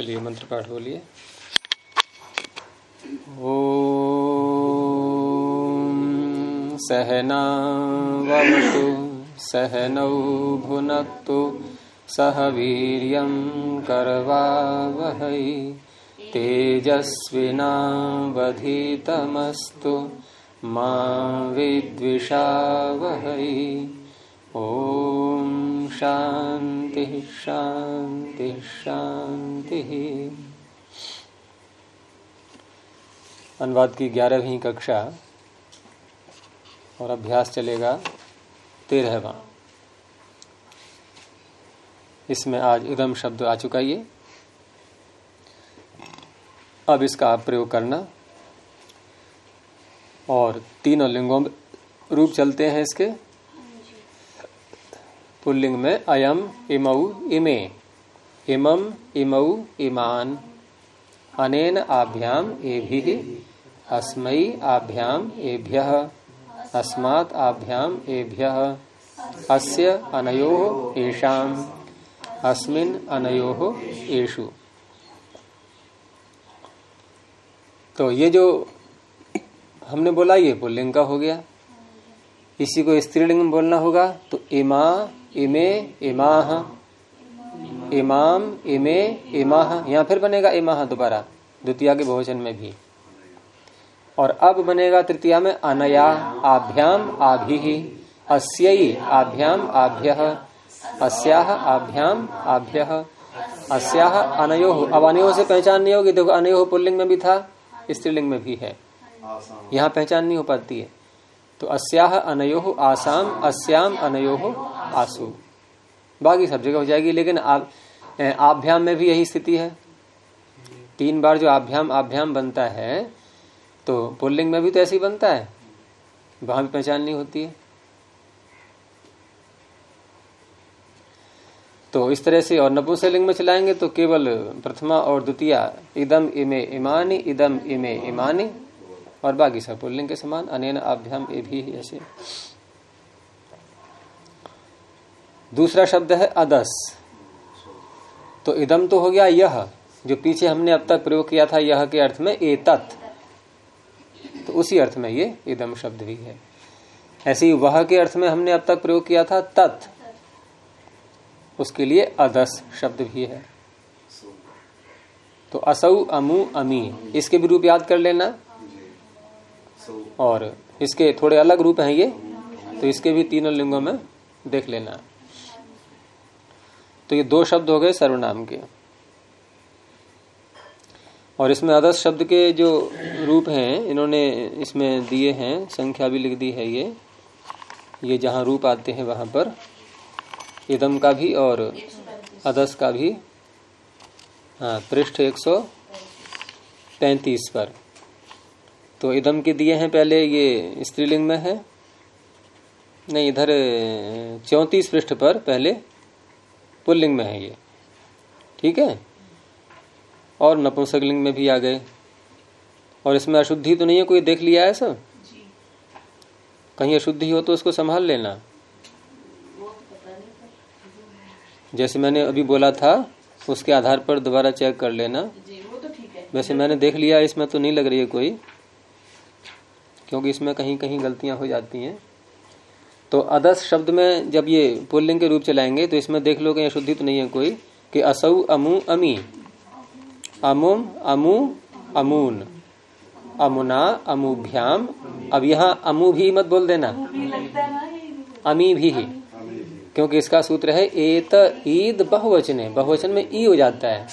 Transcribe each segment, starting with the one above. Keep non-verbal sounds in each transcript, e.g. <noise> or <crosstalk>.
चलिए मंत्र पाठ बोलिए। ओ सहना सहनावतु सहनौ भुनक्तु, सह वीर्यं करवावहै, तेजस्विनावधीतमस्तु, मा विद्विषावहै। ओम शांति शांति शांति। अनुवाद की ग्यारहवीं कक्षा और अभ्यास चलेगा तेरहवा। इसमें आज इदम शब्द आ चुका ये। अब इसका आप प्रयोग करना। और तीनों लिंगों रूप चलते हैं इसके। पुल्लिंग में अयम इमऊ इमे। इमम इमऊ इमान। अनेन आभ्याम एभि अस्मई आभ्याम एभ्य, अस्मात् आभ्याम एभ्य। अस्य अनयो एषाम, अस्मिन अनयो एषु। तो ये जो हमने बोला, ये पुल्लिंग का हो गया। इसी को स्त्रीलिंग में बोलना होगा तो इमा इमे, इमाह, इमाम, इमे, इमाह, यहाँ फिर बनेगा इमाह दोबारा, द्वितीय के बहुवचन में भी। और अब बनेगा तृतीया में अनया, आभ्याम, आभि अस्यई आभ्याम, आभ्य अस्याह आभ्याम, आभ्य अस्याह अनयो। अब अनयो से पहचान नहीं होगी, देखो अनयो पुल्लिंग में भी था, स्त्रीलिंग में भी है। यहाँ पहचान नहीं हो पाती है। तो अस्याह अनयो आसाम, अस्याम अनयो आसु। बाकी सब जगह हो जाएगी, लेकिन आप आभ्याम में भी यही स्थिति है। तीन बार जो आभ्याम आभ्याम बनता है तो पुल्लिंग में भी तो ऐसे ही बनता है। वहाँ भी पहचान नहीं होती है। तो इस तरह से और नपुंसलिंग में चलाएँगे तो केवल प्रथमा और द्वितीय, इदम इमे इमानी, इदम इमे इमानी। और बाकी सब पुल्लिंग के समान, अनेन आभ्याम ए भी ऐसे। दूसरा शब्द है अदस। तो इदम तो हो गया यह, जो पीछे हमने अब तक प्रयोग किया था यह के अर्थ में ए तत् तो उसी अर्थ में ये इदम शब्द भी है। ऐसे ही वह के अर्थ में हमने अब तक प्रयोग किया था तत्। उसके लिए अदस शब्द भी है। तो असौ अमु अमी, इसके भी रूप याद कर लेना। और इसके थोड़े अलग रूप हैं ये तो इसके भी तीनों लिंगों में देख लेना। तो ये दो शब्द हो गए सर्वनाम के। और इसमें अदस शब्द के जो रूप हैं, इन्होंने इसमें दिए हैं, संख्या भी लिख दी है ये। ये जहाँ रूप आते हैं, वहाँ पर इदम का भी और अदस का भी हाँ पृष्ठ एक सौ पैंतीस पर। तो इदम के दिए हैं पहले ये स्त्रीलिंग में है। नहीं इधर चौतीस पृष्ठ पर पहले पुल्लिंग में है ये। ठीक है? और नपुंसकलिंग में भी आ गए। और इसमें अशुद्धि तो नहीं है? कोई देख लिया है सब? कहीं अशुद्धि हो तो उसको संभाल लेना। जैसे मैंने अभी बोला था उसके आधार पर दोबारा चेक कर लेना। जी, वो तो ठीक है। वैसे मैंने देख लिया इसमें तो नहीं लग रही है कोई। क्योंकि इसमें कहीं कहीं गलतियाँ हो जाती हैं। तो अदस शब्द में जब ये पुल्लिंग के रूप चलाएँगे तो इसमें देख लो कहीं अशुद्धि तो नहीं है कोई, कि असौ, अमु, अमी। अमुम, अमु, अमून। अमुना, अमुभ्याम। अब यहाँ अमु भी मत बोल देना। अमी भी ही। क्योंकि इसका सूत्र है एत ईद बहुवचने। बहुवचन में ई हो जाता है।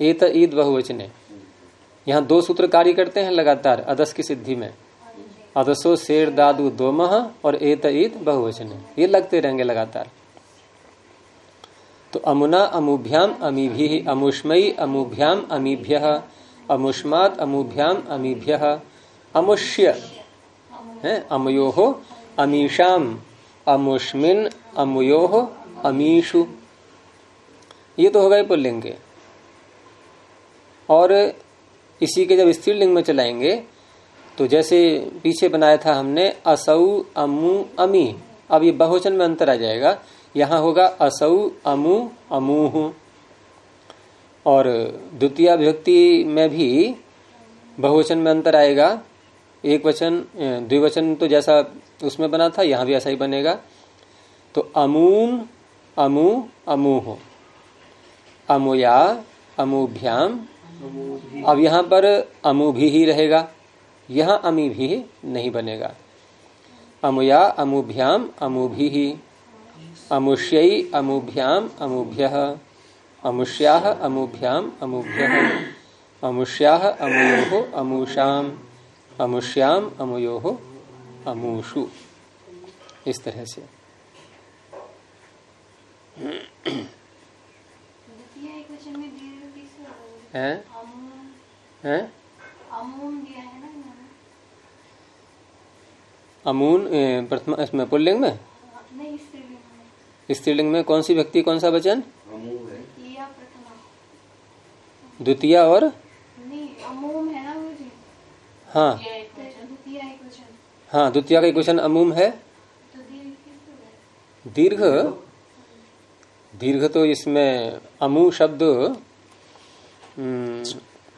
एत ईद बहुवचने। यहाँ दो सूत्र कार्य करते हैं लगातार, अदस की सिद्धि में। अदसो शेर दादू दो मह और एत ईद बहुवचन ये लगते रहेंगे लगातार। तो अमुना अमुभ्याम अमीभि अमुष्मयी अमुभ्याम अमीभ्य, अमुष्मात अमुभ्याम अमीभ्य, अमुष्य, है, अमयो अमीशाम अमुष्मिन, अमुयो अमीशु ये तो हो गए पुल्लिंग। के और इसी के जब स्त्रीलिंग में चलाएँगे तो जैसे पीछे बनाया था हमने, असौ अमु अमी। अब ये बहुवचन में अंतर आ जाएगा। यहाँ होगा असौ अमु अमूह और द्वितीय विभक्ति में भी बहुवचन में अंतर आएगा। एक वचन द्विवचन तो जैसा उसमें बना था, यहाँ भी ऐसा ही बनेगा। तो अमून, अमु अमूह अमुया, अमुभ्याम। अब यहाँ पर अमु भी ही रहेगा। यहाँ अमी भी नहीं बनेगा। अमुया अमुभ्याम अमुभि ही। अमुष्यई अमुभ्याम अमुभ्य। अमुष्या अमुभ्याम अमुभ्य। अमुष्या अमुयो अमुषाम। अमुष्याम अमुयो अमुषु। इस तरह से। <clears throat> हैं? हैं? अमून प्रथम इसमें पुल्लिंग में? स्त्रीलिंग में। कौन सी व्यक्ति कौन सा वचन? द्वितीय और? हाँ हाँ। द्वितीय का क्वेश्चन अमूम है। दीर्घ दीर्घ? तो इसमें अमू शब्द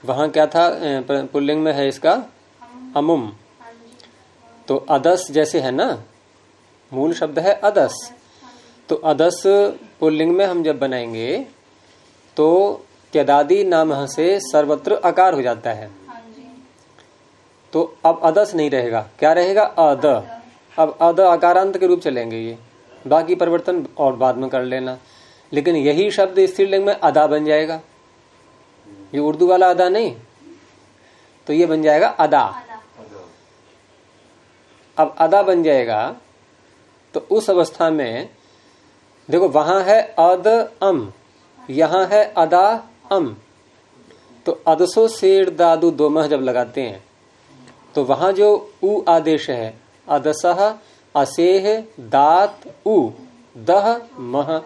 वहाँ क्या था पुल्लिंग में है इसका? अमुम। तो अदस जैसे है ना? मूल शब्द है अदस। तो अदस पुल्लिंग में हम जब बनाएँगे तो त्यदादि नाम से सर्वत्र आकार हो जाता है। तो अब अदस नहीं रहेगा। क्या रहेगा? अद। अब अद आकारांत के रूप चलेंगे ये। बाकी परिवर्तन और बाद में कर लेना। लेकिन यही शब्द स्त्रीलिंग में अदा बन जाएगा। ये उर्दू वाला अदा नहीं। तो ये बन जाएगा अदा। अब अदा बन जाएगा तो उस अवस्था में देखो वहाँ है अद अम यहाँ है अदा अम। तो अदसो शेर दादू दो मह जब लगाते हैं तो वहाँ जो उ आदेश है अदसह असेह दात उ दह मह।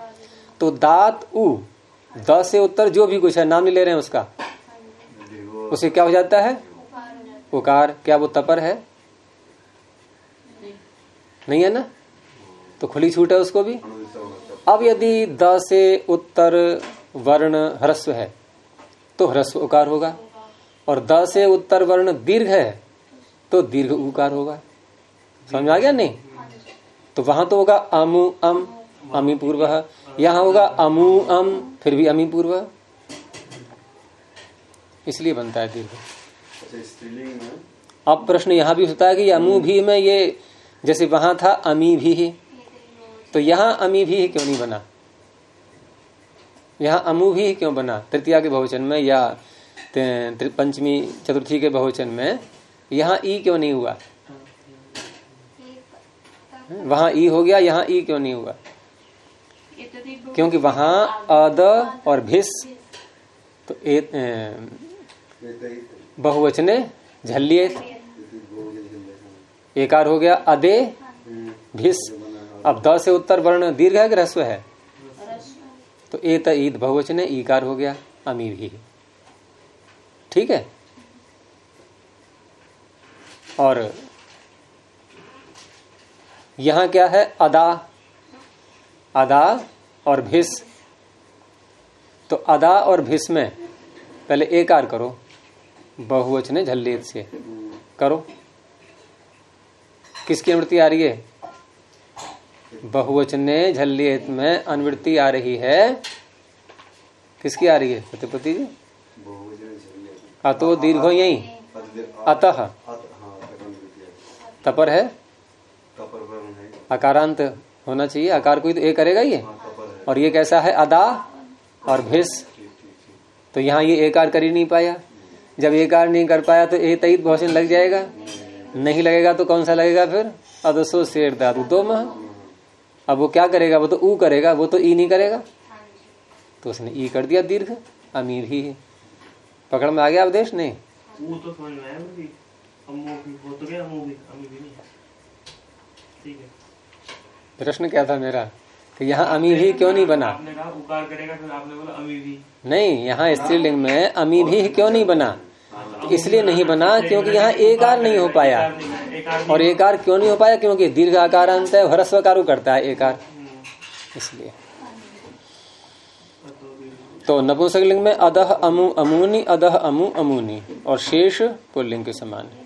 तो दात उ द से उत्तर जो भी कुछ है नाम नहीं ले रहे हैं उसका। उसे क्या हो जाता है? उकार। क्या वो तपर है? नहीं है ना? तो खुली छूट है उसको भी? अब यदि द से उत्तर वर्ण ह्रस्व है तो ह्रस्व उकार होगा। और द से उत्तर वर्ण दीर्घ है तो दीर्घ उकार होगा। समझ आ गया नहीं? तो वहाँ तो होगा अमु अम अमी पूर्व यहाँ होगा अमु अम फिर भी अमी पूर्व इसलिए बनता है दीर्घ। अच्छा, अब प्रश्न यहाँ भी होता है कि अमु भी में ये जैसे वहाँ था अमी भी ही तो यहाँ अमी भी ही क्यों नहीं बना? यहाँ अमु भी ही क्यों बना? तृतीया के बहुवचन में या पंचमी चतुर्थी के बहुवचन में यहाँ ई क्यों नहीं हुआ? वहाँ ई हो गया यहाँ ई क्यों नहीं हुआ? क्योंकि वहाँ अद और भिस तो बहुवचने झल्लिए। एकार हो गया, अदे भिस। अब द से उत्तर वर्ण दीर्घ है कि रस्व है? तो ए ईद बहुवचन है, ईकार हो गया अमी भी ठीक है? और यहाँ क्या है? अदा। अदा और भिस। तो अदा और भिस में पहले एकार करो, बहुवचने झल्लेत से करो। किसकी अनुवृत्ति आ रही है? बहुवचने झल्लियत में अनुवृत्ति आ रही है। किसकी आ रही है? सत्यपति जी? अतो दीर्घो यही। अतः। तपर है? अकारांत होना चाहिए। आकार कोई तो ए करेगा ये? और ये कैसा है? अदा और भिस। तो यहाँ ये एकार कर ही नहीं पाया। जब एकार नहीं कर पाया तो ए तईत बहुवचन लग जाएगा। नहीं लगेगा तो कौन सा लगेगा फिर? अदसो शेर दादू दो मह। अब वो क्या करेगा? वो तो ऊ करेगा वो तो ई नहीं करेगा। तो उसने ई कर दिया दीर्घ अमीर ही है। पकड़ में आ गया अवदेश नहीं। तो प्रश्न क्या था मेरा? कि यहाँ अमीर ही क्यों नहीं बना? आपने कहा उकार करेगा फिर आपने बोला अमीर ही। नहीं यहाँ स्त्रीलिंग में अमीर ही क्यों नहीं बना? इसलिए नहीं बना क्योंकि यहाँ एक आर नहीं हो पाया। और एक आर क्यों नहीं हो पाया? क्योंकि दीर्घ आकार अंत है ह्रस्व कारू करता है एक आर। इसलिए। तो नपुंसकलिंग में अदह अमु अमूनी अदह अमु अमूनी, और शेष पुल्लिंग के समान। है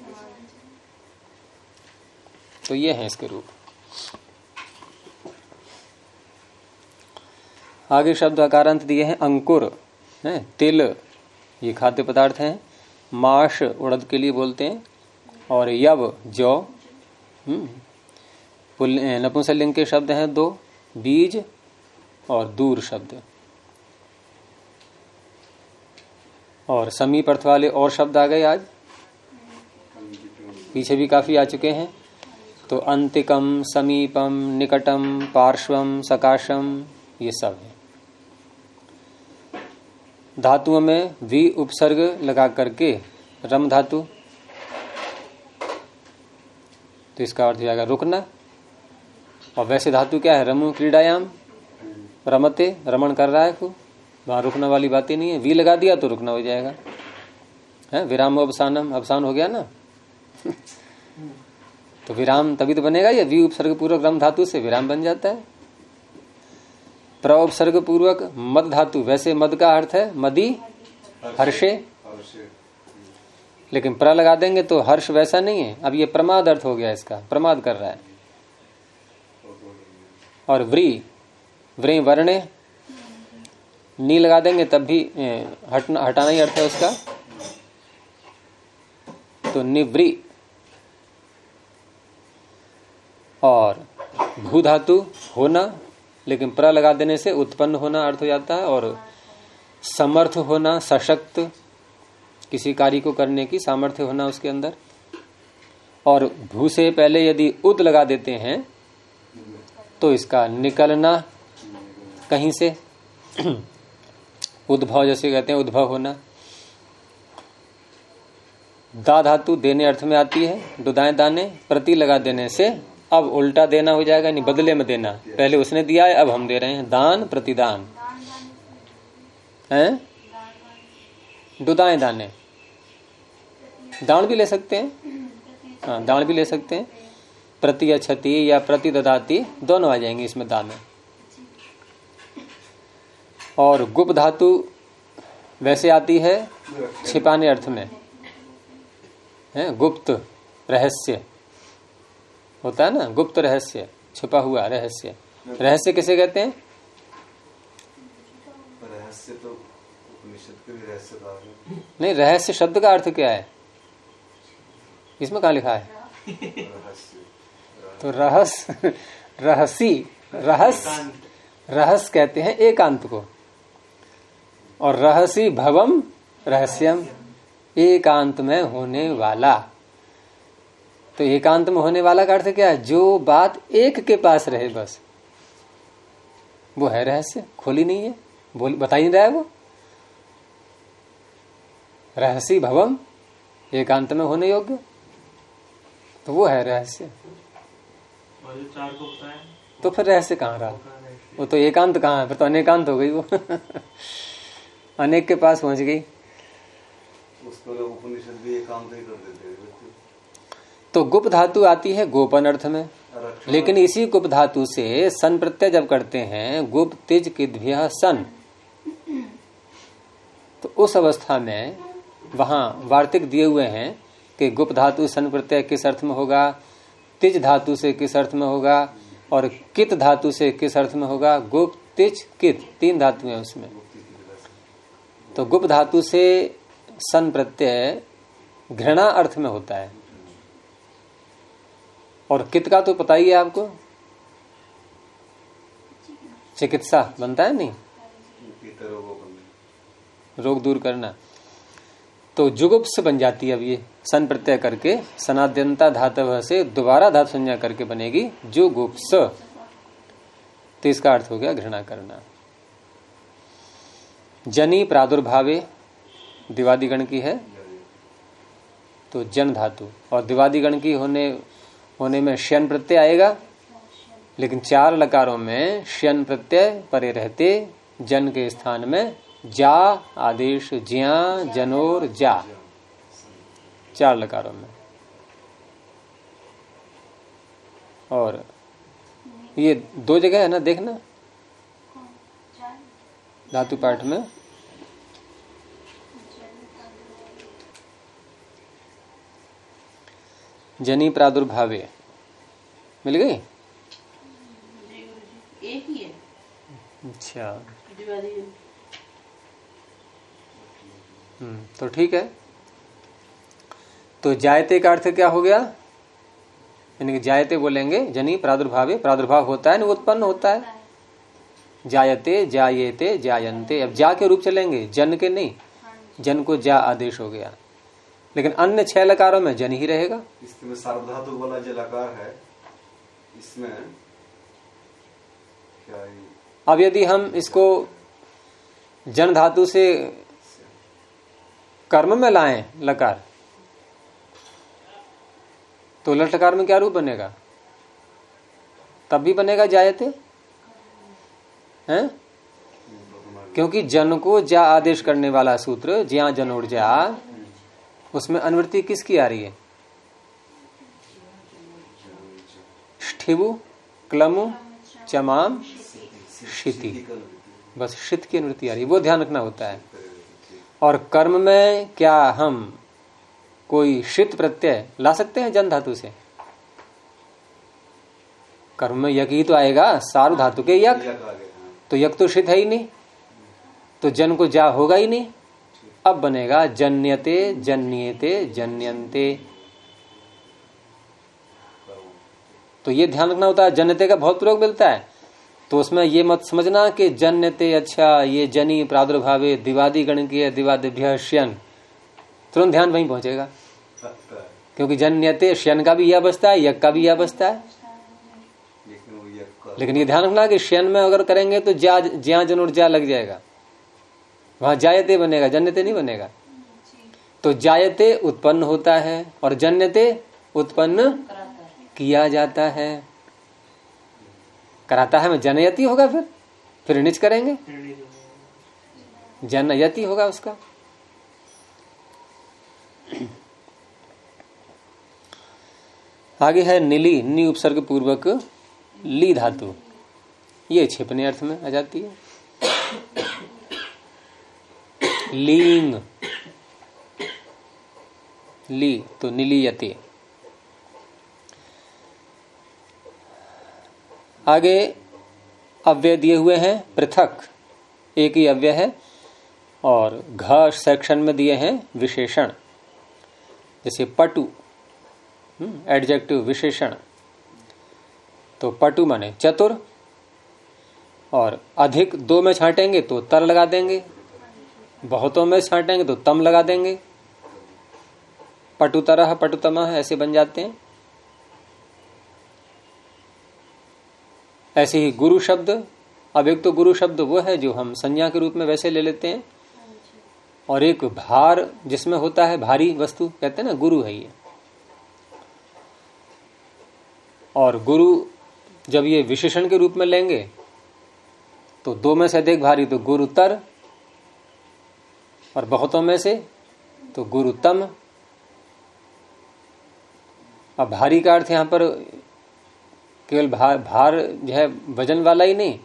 तो ये है इसके रूप। आगे शब्द अकारांत दिए हैं, अंकुर, है, तिल। ये खाद्य पदार्थ हैं। माश उड़द के लिए बोलते हैं, और यव, जौ हम्म। नपुंसलिंग के शब्द हैं दो, बीज और दूर शब्द। और समीप अर्थ वाले और शब्द आ गए आज। पीछे भी काफ़ी आ चुके हैं। तो अंतिकम, समीपम, निकटम, पार्श्वम, सकाशम, ये सब है। धातुओं में वी उपसर्ग लगा करके रम धातु। तो इसका अर्थ हो जाएगा रुकना। और वैसे धातु क्या है? रमु क्रीडायाम। रमते, रमण कर रहा है खूब। वहाँ रुकने वाली बात ही नहीं है। वी लगा दिया तो रुकना हो जाएगा। है? विराम अवसानम। अवसान हो गया ना? <laughs> तो विराम तभी तो बनेगा या। वी उपसर्ग पूर्वक रम धातु से विराम बन जाता है। प्रउपसर्ग पूर्वक मद धातु, वैसे मद का अर्थ है मदी, हर्षे। लेकिन प्र लगा देंगे तो हर्ष वैसा नहीं है। अब ये प्रमाद अर्थ हो गया इसका, प्रमाद कर रहा है। और व्री व्री वर्णे, नी लगा देंगे तब भी हटना, हटाना ही अर्थ है उसका। तो निवृ और भू धातु होना लेकिन प्र लगा देने से उत्पन्न होना अर्थ हो जाता है और समर्थ होना, सशक्त किसी कार्य को करने की सामर्थ्य होना उसके अंदर। और भू से पहले यदि उद लगा देते हैं तो इसका निकलना कहीं से? उद्भव जैसे कहते हैं, उद्भव होना। दा धातु देने अर्थ में आती है, दुदाएँ दाने, प्रति लगा देने से अब उल्टा देना हो जाएगा, नहीं, बदले में देना। पहले उसने दिया है, अब हम दे रहे हैं। दान प्रतिदान। हैं? दुदाएँ दाने। दान भी ले सकते हैं। हाँ दान भी ले सकते हैं। प्रति अक्षति या प्रति ददाती दोनों आ जाएँगे इसमें दान। और गुप्त धातु वैसे आती है छिपाने अर्थ में। है? गुप्त रहस्य। होता है ना गुप्त रहस्य छुपा हुआ रहस्य। रहस्य किसे कहते हैं? रहस्य तो रहस्य नहीं रहस्य शब्द का अर्थ क्या है? इसमें कहा लिखा है? तो रहस रहसी रहस रहस कहते हैं एकांत को। और रहसी भवम रहस्यम एकांत में होने वाला। तो एकांत में होने वाला का अर्थ क्या है? जो बात एक के पास रहे बस। वो है रहस्य खोली नहीं है। बोल बता ही नहीं रहा है वो। रहस्य भवम एकांत में होने योग्य। तो वो है रहस्य। तो फिर रहस्य कहाँ रहा? वो तो एकांत कहाँ है? फिर तो अनेकांत हो गई वो। <laughs> अनेक के पास पहुँच गई। उसको उपनिषद भी एकांत ही कर देते तो गुप्त धातु आती है गोपन अर्थ में। लेकिन इसी गुप्त धातु से सन प्रत्यय जब करते हैं, गुप्त तिज किद्भ्य सन। तो उस अवस्था में वहाँ वार्तिक दिए हुए हैं कि गुप्त धातु सन प्रत्यय किस अर्थ में होगा, तिज धातु से किस अर्थ में होगा, और कित धातु से किस अर्थ में होगा, गुप्त, तिज, कित, तीन धातु है उसमें। तो गुप्त धातु से सन प्रत्यय घृणा अर्थ में होता है। और कित का तो पता ही है आपको? चिकित्सा बनता है नहीं? रोग दूर करना। तो जुगुप्स बन जाती है अब ये सन प्रत्यय करके सनाद्यंता धातव से दोबारा धातु संज्ञा करके बनेगी जुगुप्स। तो इसका अर्थ हो गया घृणा करना। जनी प्रादुर्भावे दिवादिगण की है। तो जन धातु। और दिवादिगण की होने होने में श्यन प्रत्यय आएगा। लेकिन चार लकारों में श्यन प्रत्यय परे रहते, जन के स्थान में जा, आदेश ज्या, जनोर जा। चार लकारों में। और ये दो जगह है ना, देखना? धातु पाठ में। जनी प्रादुर्भावे। मिल गई? अच्छा। हम्म, तो ठीक है। तो जायते का अर्थ क्या हो गया? यानी जायते बोलेंगे जनी प्रादुर्भावे। प्रादुर्भाव होता है ना उत्पन्न होता है। जायते जायते जायन्ते। अब जा के रूप चलेंगे जन के नहीं। जन को जा आदेश हो गया। लेकिन अन्य छह लकारों में जन ही रहेगा। इसमें सार्वधातु वाला जो लकार है इसमें क्या अब यदि हम इसको जन धातु से कर्म में लाएँ लकार तो लटकार में क्या रूप बनेगा? तब भी बनेगा जायते? हैं? क्योंकि जन को जा आदेश करने वाला सूत्र ज्या जनोड़ जा उसमें अनुवृत्ति किसकी आ रही है? ठिबु क्लमु चमाम शिति। बस शित की अनुवृत्ति आ रही है वो ध्यान रखना होता है। और कर्म में क्या हम कोई शित प्रत्यय ला सकते हैं जन धातु से? कर्म में यक ही तो आएगा सारु धातु के यक गए हाँ। तो यक तो शित है ही नहीं। तो जन को जा होगा ही नहीं। अब बनेगा जन्यते जन्यते जन्यंते तो ये ध्यान रखना होता है, जन्यते का बहुत प्रयोग मिलता है। तो उसमें ये मत समझना कि जन्यते अच्छा ये जनी, प्रादुर्भावे, दिवादी गणकीय दिवादिभ्य श्यन तुरंत ध्यान वहीं पहुंचेगा। क्योंकि जन्यते, श्यन का भी यह बसता है यक का भी यह बसता है। लेकिन का ये ध्यान रखना कि श्यन में अगर करेंगे तो ज्या जनोर जा लग जाएगा। वहाँ जायते बनेगा, जन्यते नहीं बनेगा। तो जायते उत्पन्न होता है और जन्यते उत्पन्न किया जाता है। कराता है जनयति होगा फिर? फिर निच करेंगे? जनयति होगा उसका। आगे है नीली, नी उपसर्ग पूर्वक ली धातु। ये छिपने अर्थ में आ जाती है। लींग ली तो नीलीयते। आगे अव्यय दिए हुए हैं, पृथक। एक ही अव्यय है, और घ सेक्शन में दिए हैं, विशेषण। जैसे पटु एडजेक्टिव विशेषण। तो पटु माने चतुर, और अधिक दो में छांटेंगे तो तर लगा देंगे। बहुतों में छांटेंगे तो तम लगा देंगे। पटुतरह पटुतम ऐसे बन जाते हैं। ऐसे ही गुरु शब्द अब एक तो गुरु शब्द वो है जो हम संज्ञा के रूप में वैसे ले लेते हैं। और एक भार जिसमें होता है भारी वस्तु, कहते हैं ना, गुरु है ये। और गुरु जब ये विशेषण के रूप में लेंगे तो दो में से अधिक भारी तो गुरुतर और बहुतों में से तो गुरुतम अब भारी का अर्थ यहाँ पर केवल भार भार जो है वज़न वाला ही नहीं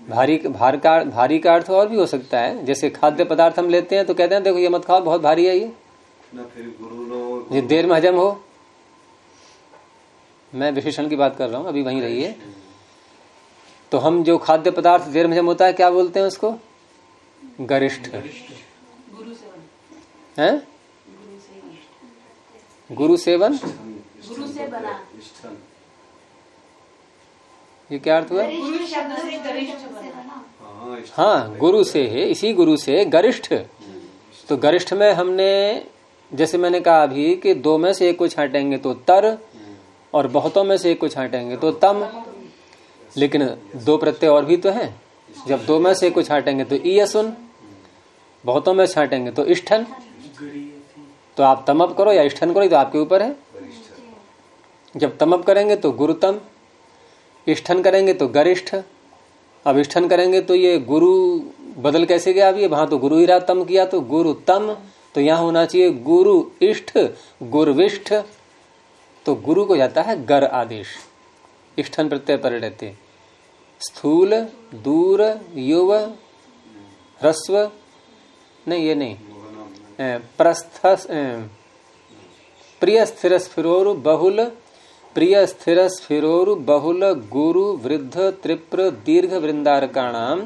भारी भार का भारी का अर्थ और भी हो सकता है। जैसे खाद्य पदार्थ हम लेते हैं तो कहते हैं देखो ये मत खाओ बहुत भारी है ये। गुरु ये देर में हजम हो। मैं विशेषण की बात कर रहा हूँ अभी वहीं रहिए। तो हम जो खाद्य पदार्थ देर में हजम होता है क्या बोलते हैं उसको? गरिष्ठ। है? गुरु सेवन? गुरु से बना। ये क्या अर्थ हुआ? गुरु शब्द से गरिष्ठ बना। हाँ हाँ गुरु से है इसी गुरु से गरिष्ठ। तो गरिष्ठ में हमने जैसे मैंने कहा अभी कि दो में से एक को छाटेंगे तो तर और बहुतों में से एक को छाटेंगे तो तम। लेकिन दो प्रत्यय और भी तो हैं। जब दो में से एक को छाटेंगे तो ई सुन बहुतों में छाटेंगे तो इष्ठन। तो आप तमप करो या इष्ठन करो तो आपके ऊपर है। जब तमप करेंगे तो गुरुतम इष्ठन करेंगे तो गरिष्ठ। अब इष्ठन करेंगे तो ये गुरु बदल कैसे गया? अभी वहाँ तो गुरु ही रहा, तम किया तो गुरु तम। तो यहाँ होना चाहिए गुरु इष्ठ, गुरुविष्ठ। तो गुरु को जाता है गर आदेश। इष्ठन प्रत्यय पर रहते स्थूल, दूर, युव, ह्रस्व। नहीं, ये नहीं। प्रस्थ प्रिय स्थिर स्फिरोरु बहुल प्रिय स्थिर स्फिरोरु बहुल गुरु वृद्ध त्रिप्र दीर्घ वृंदारकाणाम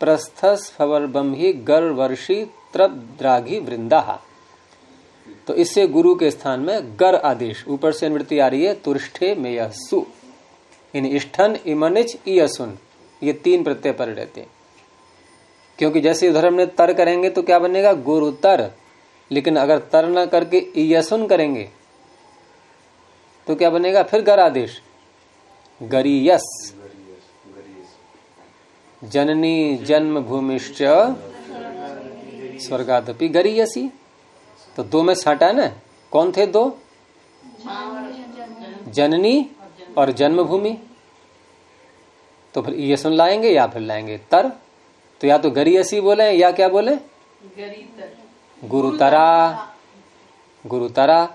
प्रस्थस फवर्बम ही गर वर्षी त्रद्राघी वृंदा तो इससे गुरु के स्थान में गर आदेश, ऊपर से अनुवृत्ति आ रही है, तुष्ठे में सु इन इष्ठन, इमनिच ईयसुन ये तीन प्रत्यय पर रहते क्योंकि जैसे उधर हमने तर करेंगे तो क्या बनेगा? गुरु तर लेकिन अगर तर न करके ईयसुन करेंगे तो क्या बनेगा फिर गर आदेश? गरीयस जननी जन्म भूमिश्च स्वर्गादपि गरीयसी तो दो में है ना? कौन थे दो? जननी और जन्मभूमि। तो फिर ये सुन लाएँगे या फिर लाएँगे तर? तो या तो गरीयसी बोले या क्या बोले? गुरुतरा गुरुतरा।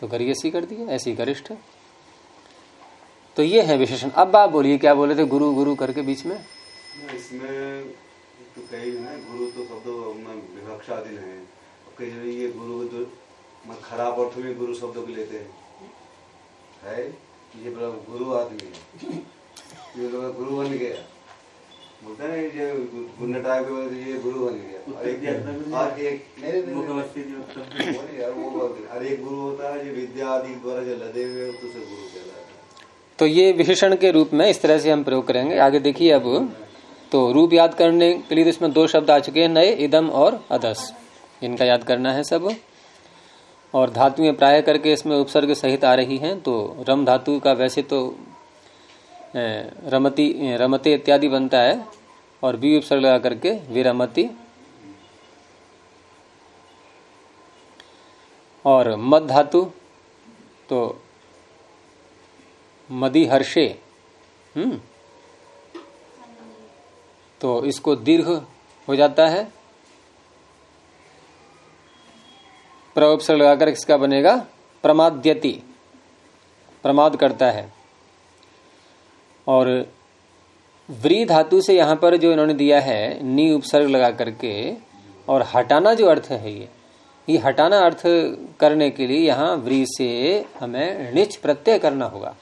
तो गरीयसी कर दिया, ऐसी गरिष्ठ। तो ये है विशेषण। अब आप बोलिए, क्या बोले थे? गुरु गुरु करके बीच में? इसमें तो कई गुरु तो शब्द है। कई ये गुरु तो खराब अर्थ में गुरु शब्द को लेते हैं। है? ये गुरु आदमी है। ये गुरु बन गया। बोलते हैं ये गुंडा टाइप के ये गुरु बन गया। और एक और एक नहीं नहीं, नहीं वो नहीं यार वो बोलते हैं। और एक गुरु होता है जो विद्या आदि द्वारा जो लदे हुए हैं, तो उसे गुरु कहलाता है। तो ये विशेषण के रूप में इस तरह से हम प्रयोग करेंगे। आगे देखिए अब तो रूप याद करने के लिए तो इसमें दो शब्द आ चुके हैं नए इदम और अदस। इनका याद करना है सब। और धातुएँ प्राय करके इसमें उपसर्ग सहित आ रही हैं तो रम धातु का वैसे तो रमती रमते इत्यादि बनता है और बी उपसर्ग लगा करके विरमति। और मद धातु तो मदी हर्षे हम्म तो इसको दीर्घ हो जाता है। प्रउपसर्ग लगाकर इसका बनेगा प्रमाद्यति, प्रमाद करता है। और व्री धातु से यहाँ पर जो इन्होंने दिया है, नी उपसर्ग लगा करके, और हटाना जो अर्थ है ये ये हटाना अर्थ करने के लिए यहाँ व्री से हमें निच प्रत्यय करना होगा।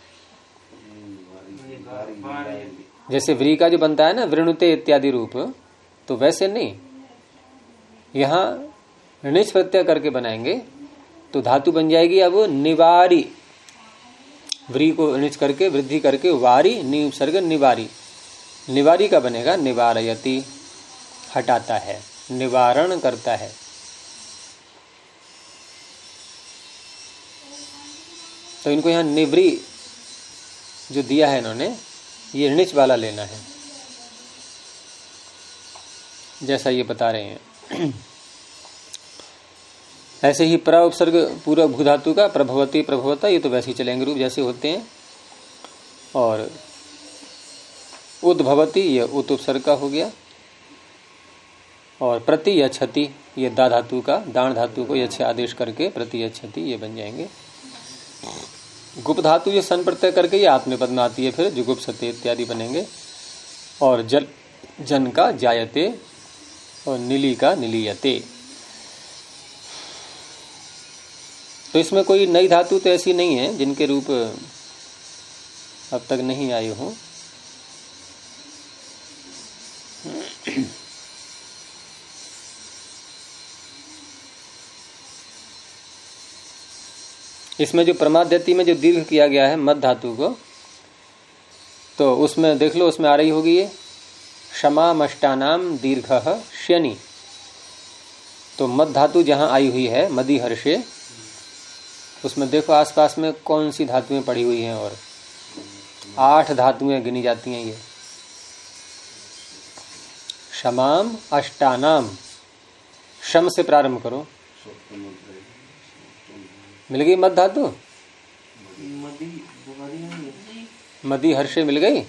जैसे व्री का जो बनता है ना, वृणुते इत्यादि रूप तो वैसे नहीं। यहाँ निच प्रत्यय करके बनाएँगे तो धातु बन जाएगी अब निवारी। व्री को निच करके, वृद्धि करके, वारी, नि उपसर्ग निवारी। निवारी का बनेगा, निवारयति। हटाता है, निवारण करता है। तो इनको यहाँ निवरी जो दिया है इन्होंने, ये णिच वाला लेना है। जैसा ये बता रहे हैं। ऐसे ही प्र उपसर्ग पूरा भू धातु का प्रभवती प्रभवता, ये तो वैसे ही चलेंगे रूप जैसे होते हैं। और उद्भवती, ये उत उपसर्ग का हो गया। और प्रति या क्षति ये दा धातु का, दान धातु को यह आदेश करके प्रति या क्षति ये बन जाएँगे। गुप्त धातु ये सन प्रत्यय करके ये आत्मपद में आती है, फिर जुगुप सत्य इत्यादि बनेंगे। और जल, जन का जायते और नीली का निलीयते। तो इसमें कोई नई धातु तो ऐसी नहीं है जिनके रूप अब तक नहीं आए हों। इसमें जो प्रमाद्यति में जो दीर्घ किया गया है मध धातु को तो उसमें देख लो, उसमें आ रही होगी ये क्षमा मष्टानाम दीर्घ शनि। तो मध धातु जहाँ आई हुई है मदी हर्षे उसमें देखो आसपास में कौन सी धातुएँ पड़ी हुई हैं और आठ धातुएँ गिनी जाती हैं ये। क्षमाम अष्टानाम। शम से प्रारंभ करो। मिल गई मद धातु? मदी हर्षे मिल गई?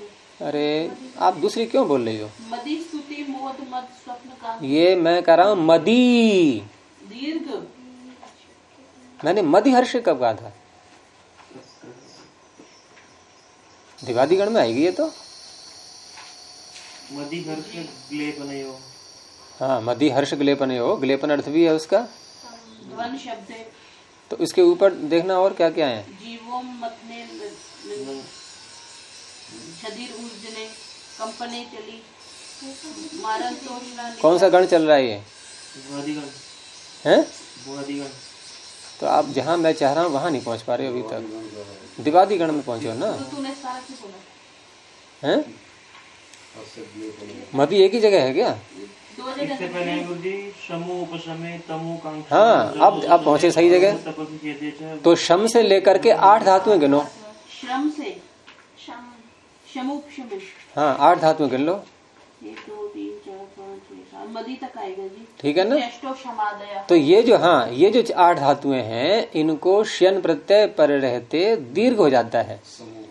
तो। अरे आप दूसरी क्यों बोल रही हो? मदी स्तुति मोद मद स्वप्न का। ये मैं कह रहा हूँ मदी। दीर्घ। मैंने मदी हर्ष कब कहा था दिवादीगण में आएगी ये तो? मदी घर से ग्ले बने हो हाँ हर्ष ग्लेपन हो ग्लेपन अर्थ भी है उसका? शब्द है। तो इसके ऊपर देखना और क्या क्या है? कौन सा गण चल रहा है ये? हैं? तो आप जहाँ मैं चाह रहा हूँ वहाँ नहीं पहुँच पा रहे अभी तक। दिवादी गण में पहुँचे हो ना? तो हैं? मती एक ही जगह है क्या? इससे पहले गुरु जी समूह उपसमय तमु कांक्षा हाँ अब अब पहुँचे सही जगह। तो शम से लेकर के आठ धातुएँ गिनो। श्रम से हाँ आठ धातुएँ गिन लो। ठीक है ना? तो ये जो हाँ ये जो आठ धातुएँ हैं इनको श्यन प्रत्यय पर रहते दीर्घ हो जाता है।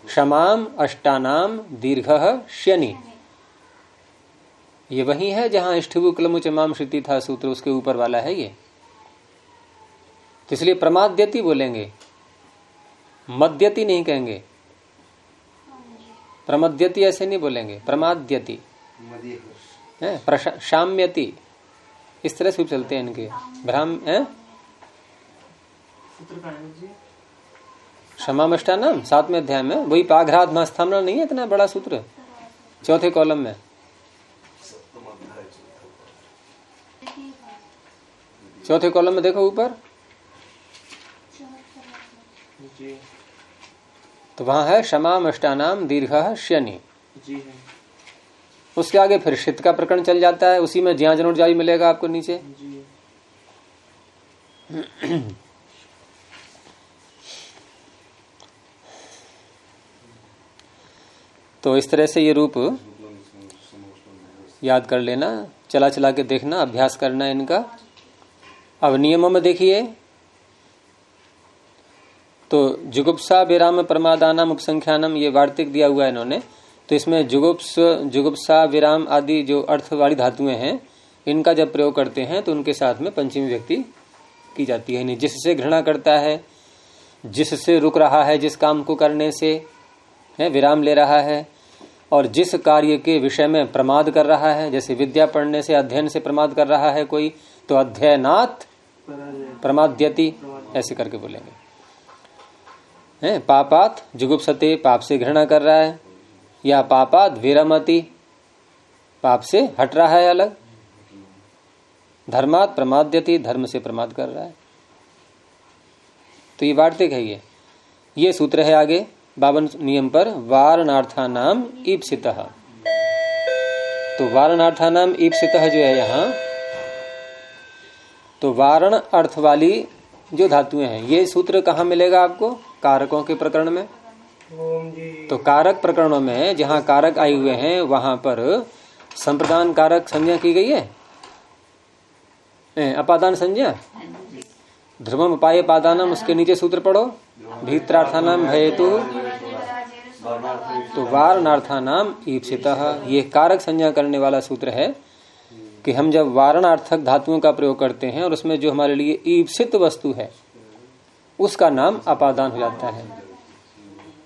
क्षमाम अष्टानाम दीर्घ श्यनि ये वही है जहाँ इष्टभु क्लमु चमाम श्रुति था सूत्र उसके ऊपर वाला है ये। तो इसलिए प्रमाद्यति बोलेंगे। मद्यति नहीं कहेंगे। प्रमद्यति ऐसे नहीं बोलेंगे। प्रमाद्यति। मदीय है प्रशा- इस तरह से चलते हैं इनके। भ्राम है? सूत्र का गुरु जी क्षमामष्टानाम सातवें अध्याय में। वही पाघराध मास्थामना नहीं है इतना बड़ा सूत्र? चौथे कॉलम में। चौथे कॉलम में देखो ऊपर। तो वहाँ है क्षमामष्टानाम दीर्घ शनि। जी उसके आगे फिर शीत का प्रकरण चल जाता है, उसी में ज्या जनोट जारी मिलेगा आपको नीचे। तो इस तरह से ये रूप याद कर लेना, चला चला के देखना, अभ्यास करना इनका। अब नियमों में देखिए। तो जुगुप्सा, विराम, प्रमादानम, उपसंख्यानम, ये वार्तिक दिया हुआ है इन्होंने। तो इसमें जुगुप्स, जुगुप्सा, विराम आदि जो अर्थ वाली धातुएँ हैं, इनका जब प्रयोग करते हैं तो उनके साथ में पंचमी व्यक्ति की जाती है। जिससे घृणा करता है, जिससे रुक रहा है, जिस काम को करने से, है, विराम ले रहा है, और जिस कार्य के विषय में प्रमाद कर रहा है, जैसे विद्या पढ़ने से, अध्ययन से प्रमाद कर रहा है कोई तो अध्ययनात् प्रमाद्यति, ऐसे करके बोलेंगे। हैं, पापात, जुगुप्सते पाप से घृणा कर रहा है या पापात विरमति पाप से हट रहा है अलग। धर्मात प्रमाद्यति, धर्म से प्रमाद कर रहा है। तो ये वार्तिक है ये। ये सूत्र है आगे, बावन नियम पर वारणार्था नाम ईप्सित। तो वारणार्था नाम ईप्सित जो है यहाँ तो वारण अर्थ वाली जो धातुएँ हैं, ये सूत्र कहाँ मिलेगा आपको? कारकों के प्रकरण में। तो कारक प्रकरणों में जहाँ कारक आए हुए हैं, वहाँ पर संप्रदान कारक संज्ञा की गई है? अपादान संज्ञा? ध्रुवम उपाय पादानम उसके नीचे सूत्र पढ़ो। भीत्रार्थानाम भयतु। तो वारणार्थानाम ईप्सित। ये कारक संज्ञा करने वाला सूत्र है कि हम जब वारणार्थक धातुओं का प्रयोग करते हैं और उसमें जो हमारे लिए ईप्सित वस्तु है, उसका नाम अपादान हो जाता है।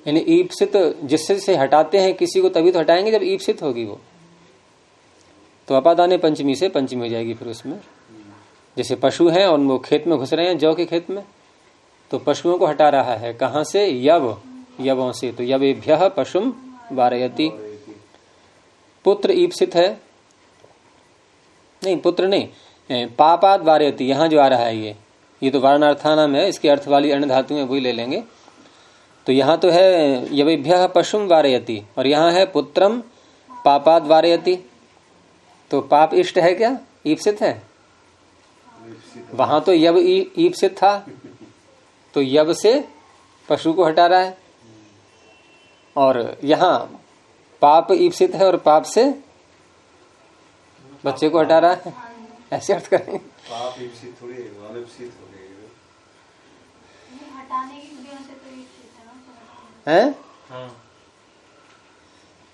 यानी ईप्सित जिससे से हटाते हैं, किसी को तभी तो हटाएँगे जब ईप्सित होगी वो। तो अपादान पंचमी से पंचमी हो जाएगी फिर उसमें। जैसे पशु हैं और वो खेत में घुस रहे हैं, जौ के खेत में तो पशुओं को हटा रहा है। कहा से? यव, यवों से। तो यवेभ्य पशुम वारयति। पुत्र ईप्सित है। नहीं, पुत्र नहीं पापाद वारयति। यहाँ जो आ रहा है ये। ये तो वारणार्थानाम है, इसकी अर्थ वाली अन्य धातुएँ वही ले लेंगे। तो यहाँ तो है यवेभ्य पशुम वारयति, और यहाँ है पुत्रम पापाद वारयति। तो पाप इष्ट है क्या? ईप्सित है? वहाँ तो यव ईप्सित था। तो यव से पशु को हटा रहा है। और यहाँ पाप ईप्सित है और पाप से बच्चे को हटा रहा है। ऐसे अर्थ करेंगे पाप ईप्सित थोड़ी है अनिप्सित हो गई हटाने की क्रिया से तो ईप्सित है ना हैं? हाँ।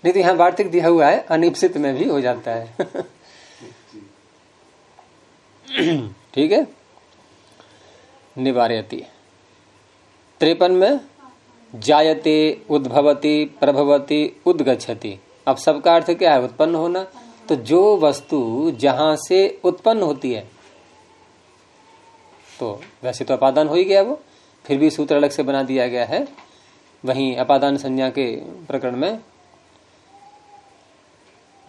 नहीं तो यहाँ वार्तिक दिया हुआ है अनिप्सित में भी हो जाता है। ठीक है? निवार्यति। त्रेपन में जायते उद्भवती प्रभवती उद्गछति अब सबका अर्थ क्या है? उत्पन्न होना। तो जो वस्तु जहाँ से उत्पन्न होती है तो वैसे तो अपादान हो ही गया वो। फिर भी सूत्र अलग से बना दिया गया है। वहीं अपादान संज्ञा के प्रकरण में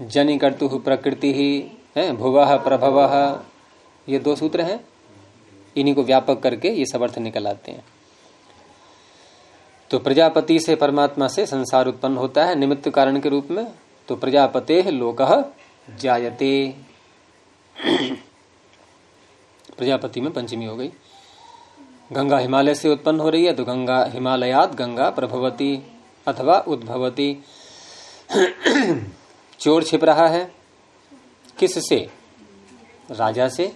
जनि कर्तु प्रकृति ही है, भुव, प्रभव, ये दो सूत्र हैं। इन्हीं को व्यापक करके ये सब अर्थ निकल आते हैं। तो प्रजापति से परमात्मा से संसार उत्पन्न होता है निमित्त कारण के रूप में तो प्रजापते लोक जायते। <coughs> प्रजापति में पंचमी हो गई। गंगा हिमालय से उत्पन्न हो रही है तो गंगा हिमालयात गंगा प्रभवती अथवा उद्भवती। <clears throat> चोर छिप रहा है। किस से राजा से।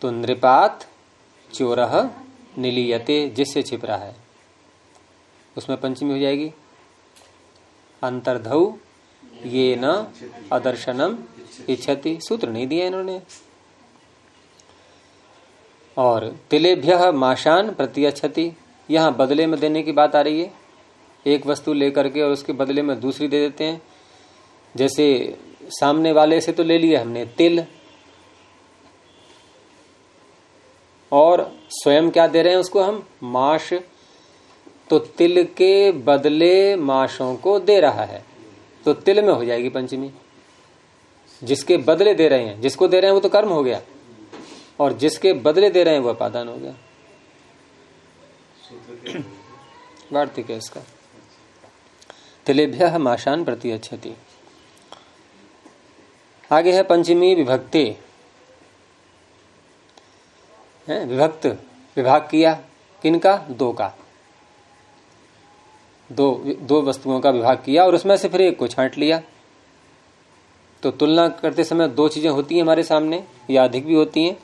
तो नृपात चोर निलीयते, जिससे छिप रहा है। उसमें पंचमी हो जाएगी। अंतर्धव ये न अदर्शनम इच्छति। सूत्र नहीं दिया इन्होंने। और तिलेभ्य माशान प्रत्यक्षति। यहाँ बदले में देने की बात आ रही है। एक वस्तु लेकर के और उसके बदले में दूसरी दे देते हैं। जैसे सामने वाले से तो ले लिया हमने, तिल। और स्वयं क्या दे रहे हैं उसको हम? माश। तो तिल के बदले माशों को दे रहा है। तो तिल में हो जाएगी पंचमी। जिसके बदले दे रहे हैं, जिसको दे रहे हैं वो तो कर्म हो गया। और जिसके बदले दे रहे हैं वह अपादान हो गया। वार्तिक है इसका। तिलेभ्य माशान प्रति अच्छति आगे है पंचमी विभक्ति। विभक्त, विभाग किया। किनका? दो का। दो दो वस्तुओं का विभाग किया और उसमें से फिर एक को छांट लिया। तो तुलना करते समय दो चीज़ें होती हैं हमारे सामने या अधिक भी होती हैं।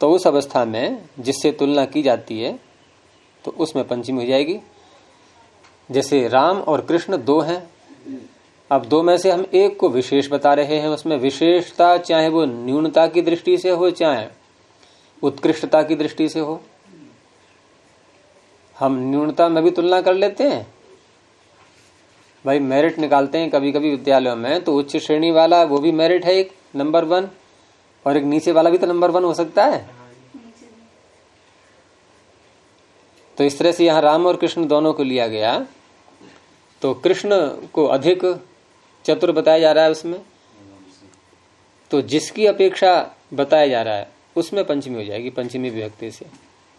तो उस अवस्था में जिससे तुलना की जाती है तो उसमें पंचमी हो जाएगी। जैसे राम और कृष्ण दो हैं। अब दो में से हम एक को विशेष बता रहे हैं। उसमें विशेषता चाहे वो न्यूनता की दृष्टि से हो चाहे उत्कृष्टता की दृष्टि से हो, हम न्यूनता में भी तुलना कर लेते हैं। भाई मेरिट निकालते हैं कभी कभी विद्यालयों में तो उच्च श्रेणी वाला वो भी मेरिट है एक, नंबर वन। और एक नीचे वाला भी तो नंबर वन हो सकता है। तो इस तरह से यहाँ राम और कृष्ण दोनों को लिया गया। तो कृष्ण को अधिक चतुर बताया जा रहा है उसमें। तो जिसकी अपेक्षा बताया जा रहा है, उसमें पंचमी हो जाएगी, पंचमी विभक्ति से।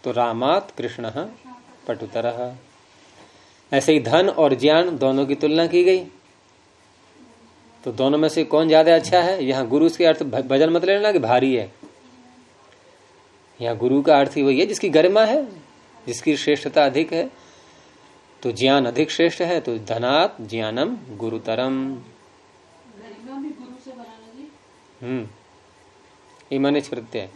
तो रामात कृष्ण पटुतर। ऐसे ही धन और ज्ञान दोनों की तुलना की गई। तो दोनों में से कौन ज़्यादा अच्छा है? यहाँ गुरु के अर्थ भजन मत लेना कि भारी है। यहाँ गुरु का अर्थ ही वही है जिसकी गरिमा है जिसकी श्रेष्ठता अधिक है। तो ज्ञान अधिक श्रेष्ठ है तो धनात ज्ञानम गुरुतरम। हम्म। प्रत्यय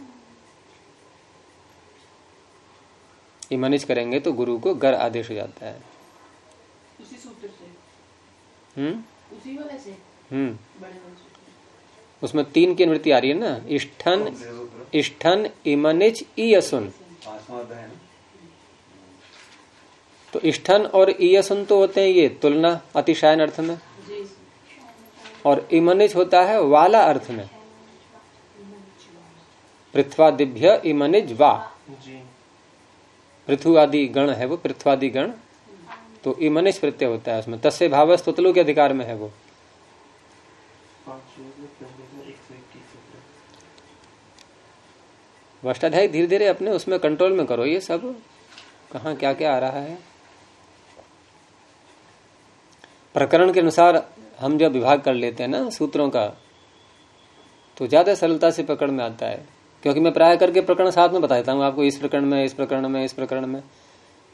ईमानिच करेंगे तो गुरु को गर आदेश हो जाता है। उसी सूत्र से। हम्म। उसी वाले से? हम्म। उसमें तीन की अनुवृत्ति आ रही है ना? इष्ठन इष्ठन, इमनिच ईयसुन पांचवा अध्याय है ना तो इष्ठन और ईयसुन तो होते हैं ये, तुलना, अतिशायन अर्थ में। और इमनिच होता है वाला अर्थ में। पृथ्वादिभ्य इमनिज वा। पृथु आदि गण है वो, पृथ्वादि गण। तो इमनिच प्रत्यय होता है उसमें। तस्य भाव स्तुतलु के अधिकार में है वो पाँच में पहले में एक सौ इक्कीस रुपये अष्टाध्यायी धीरे धीरे अपने उसमें कंट्रोल में करो। ये सब कहा क्या क्या आ रहा है? प्रकरण के अनुसार हम जब विभाग कर लेते हैं ना सूत्रों का तो ज़्यादा सरलता से पकड़ में आता है। क्योंकि मैं प्राय करके प्रकरण साथ में बता देता हूँ आपको इस प्रकरण में इस प्रकरण में इस प्रकरण में।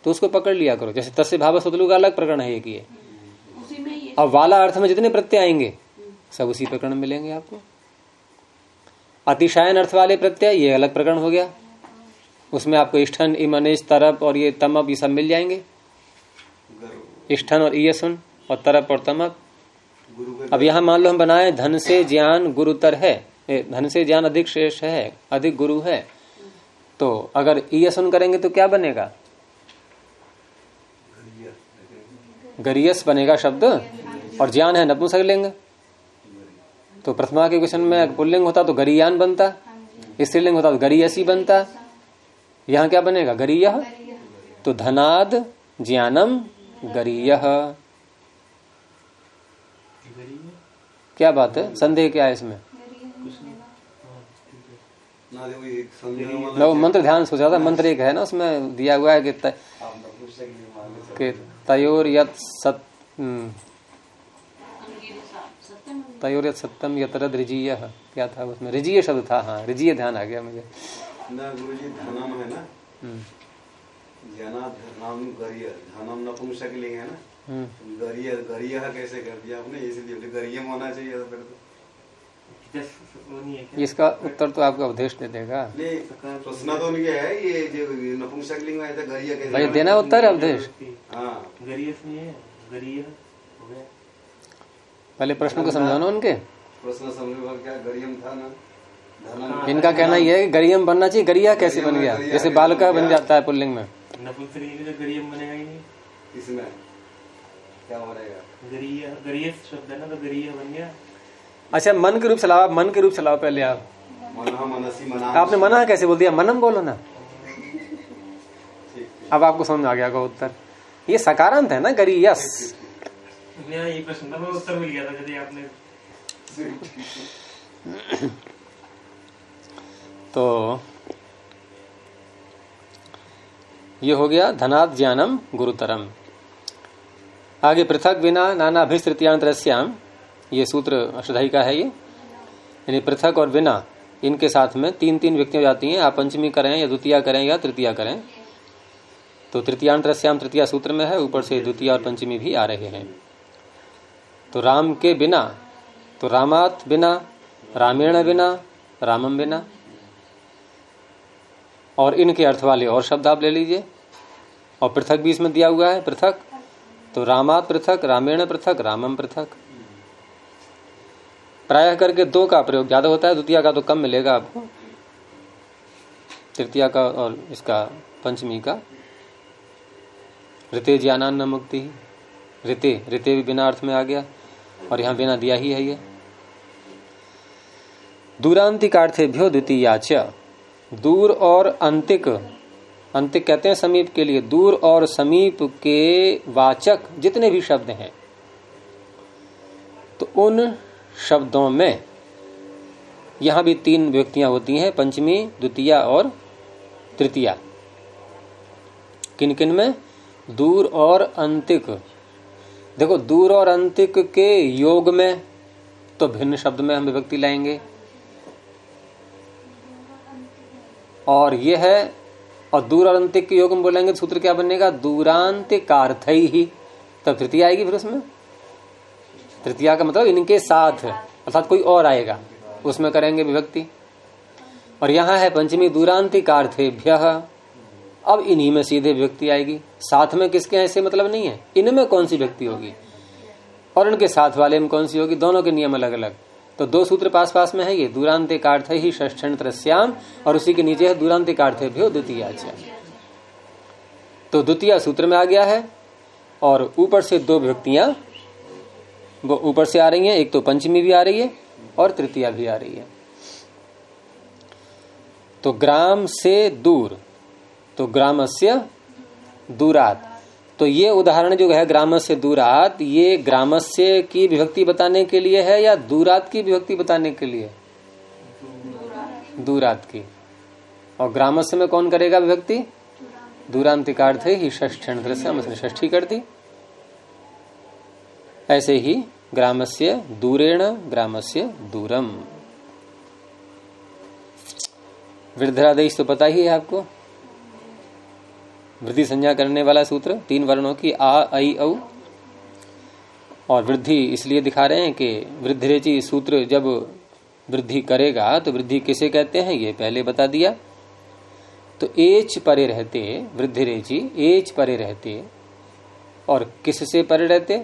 तो उसको पकड़ लिया करो। जैसे तस्य भाव सुतलु का अलग प्रकरण है एक ये अब वाला अर्थ में जितने प्रत्यय आएँगे सब उसी प्रकरण में मिलेंगे आपको। अतिशायन अर्थ वाले प्रत्यय ये अलग प्रकरण हो गया। उसमें आपको इष्ठन इमनिश तरप और ये तमप ये सब मिल जाएँगे। इष्ठन और ईयसुन और तरप और तमप। अब यहाँ मान लो हम बनाए धन से ज्ञान गुरुतर है। धन से ज्ञान अधिक श्रेष्ठ है अधिक गुरु है। तो अगर ईयसुन करेंगे तो क्या बनेगा? गरियस बनेगा शब्द। और ज्ञान है नपुंसक लिंग। तो प्रथमा के क्वेश्चन में पुल्लिंग होता तो गरियान बनता। स्त्रीलिंग होता तो गरीयसी बनता। यहाँ क्या बनेगा? गरीय? तो धनाद ज्ञानम गरीय। क्या बात है? संदेह क्या है इसमें? ना मंत्र ध्यान सोचा था मंत्र एक है ना उसमें दिया हुआ है कि तयोर यत सत तयोर सत्यम यतरद रिजीय क्या था उसमें? रिजीय शब्द था हाँ रिजीय ध्यान आ गया मुझे। ना गुरु जी धनम है ना? हम्म, जना धनम गरिय धनम नपुंसक लिंग है ना? हम्म। गरिय गरिय कैसे कर दिया आपने? इसलिए बोले होना चाहिए था फिर तो। है क्या? इसका उत्तर तो आपका अवधेश दे देगा। प्रश्न तो उनके है ये जो नपुंसक लिंग में ऐसा गरिय कैसे भाई देना उत्तर है उपदेश। हाँ गरीय हो गया। पहले प्रश्न को समझाओ ना उनके? प्रश्न समझ में क्या गरियम था ना। इनका कहना यह है कि गरियम बनना चाहिए गरिया कैसे बन गया? जैसे कैसे बालका बन जाता है पुल्लिंग में। नपुंसक लिंग तो गरीयम बनेगा इसमें क्या बनेगा? गरीय गरीयस शब्द है ना तो गरीय बन गया। अच्छा मन के रूप चलाओ आप मन के रूप चलाओ पहले आप। मना मनसी मना। आपने मना कैसे बोल दिया? मनम बोलो ना। अब आपको समझ आ गया होगा उत्तर। ये सकारांत है ना गरी यस <coughs> तो ये हो गया धनात् ज्ञानम गुरुतरम। आगे पृथक बिना नाना अभिस्तृतियांतरस्याम, ये सूत्र अष्टधाई का है ये। यानी पृथक और बिना, इनके साथ में तीन तीन व्यक्तियाँ जाती हैं, आप पंचमी करें या द्वितीय करें या तृतीय करें। तो तृतीयांतरस्याम तृतीय सूत्र में है, ऊपर से द्वितीय और पंचमी भी आ रहे हैं। तो राम के बिना तो रामात बिना, रामेण बिना रामम बिना। और इनके अर्थ वाले और शब्द आप ले लीजिए। और पृथक भी इसमें दिया हुआ है, पृथक। तो रामात पृथक, रामेण पृथक रामम पृथक। प्रायः करके दो का प्रयोग ज़्यादा होता है, द्वितीय का तो कम मिलेगा आपको। तृतीया का और इसका पंचमी का। ऋते ज्ञानान्न मुक्ति। ऋते ऋते भी बिना अर्थ में आ गया। और यहाँ बिना दिया ही है ये। दूरांतिकार्थेभ्यो द्वितीयाच दूर और अंतिक। अंतिक कहते हैं समीप के लिए। दूर और समीप के वाचक जितने भी शब्द हैं तो उन शब्दों में यहाँ भी तीन व्यक्तियाँ होती हैं, पंचमी, द्वितीय और तृतीया। किन किन में? दूर और अंतिक। देखो, दूर और अंतिक के योग में तो भिन्न शब्द में हम विभक्ति लाएँगे। और यह है, और दूर और अंतिक के योग में बोलेंगे तो सूत्र क्या बनेगा? दूरांत दूरांतिकार्थ ही। तब तृतीय आएगी फिर उसमें? तृतीया का मतलब इनके साथ, अर्थात कोई और आएगा, उसमें करेंगे विभक्ति। और यहाँ है, पंचमी दूरांतिकार्थेभ्य। अब इन्हीं में सीधे व्यक्ति आएगी। साथ में किसके ऐसे मतलब नहीं है। इनमें कौन सी व्यक्ति होगी? और इनके साथ वाले में कौन सी होगी? दोनों के नियम अलग अलग तो दो सूत्र पास पास में है, ये दूरांतिकार्थ ही ष्ठन त्रस्याम और उसी के नीचे है दूरांतिकार्थ भी द्वितीय तो द्वितीय सूत्र में आ गया है, और ऊपर से दो व्यक्तियाँ, वो ऊपर से आ रही हैं, एक तो पंचमी भी आ रही है, और तृतीया भी आ रही है। तो ग्राम से दूर तो ग्रामस्य दूरात। तो ये उदाहरण जो है ग्राम से दूरात, ये ग्रामस्य की विभक्ति बताने के लिए है या दूरात की विभक्ति बताने के लिए? दूरात की। और ग्रामस्य में कौन करेगा विभक्ति? दूरांतिकार्थ ही दृश्य ष्ठी कर दी ऐसे ही ग्रामस्य दूरेण, ग्रामस्य दूरम। वृद्धरादेश तो पता ही है आपको। वृद्धि संज्ञा करने वाला सूत्र, तीन वर्णों की आ आई औ। और वृद्धि इसलिए दिखा रहे हैं कि वृद्धिरेची सूत्र जब वृद्धि करेगा तो वृद्धि किसे कहते हैं? ये पहले बता दिया। तो एच परे रहते, वृद्धिरेची, एच परे रहते, और किससे परे रहते?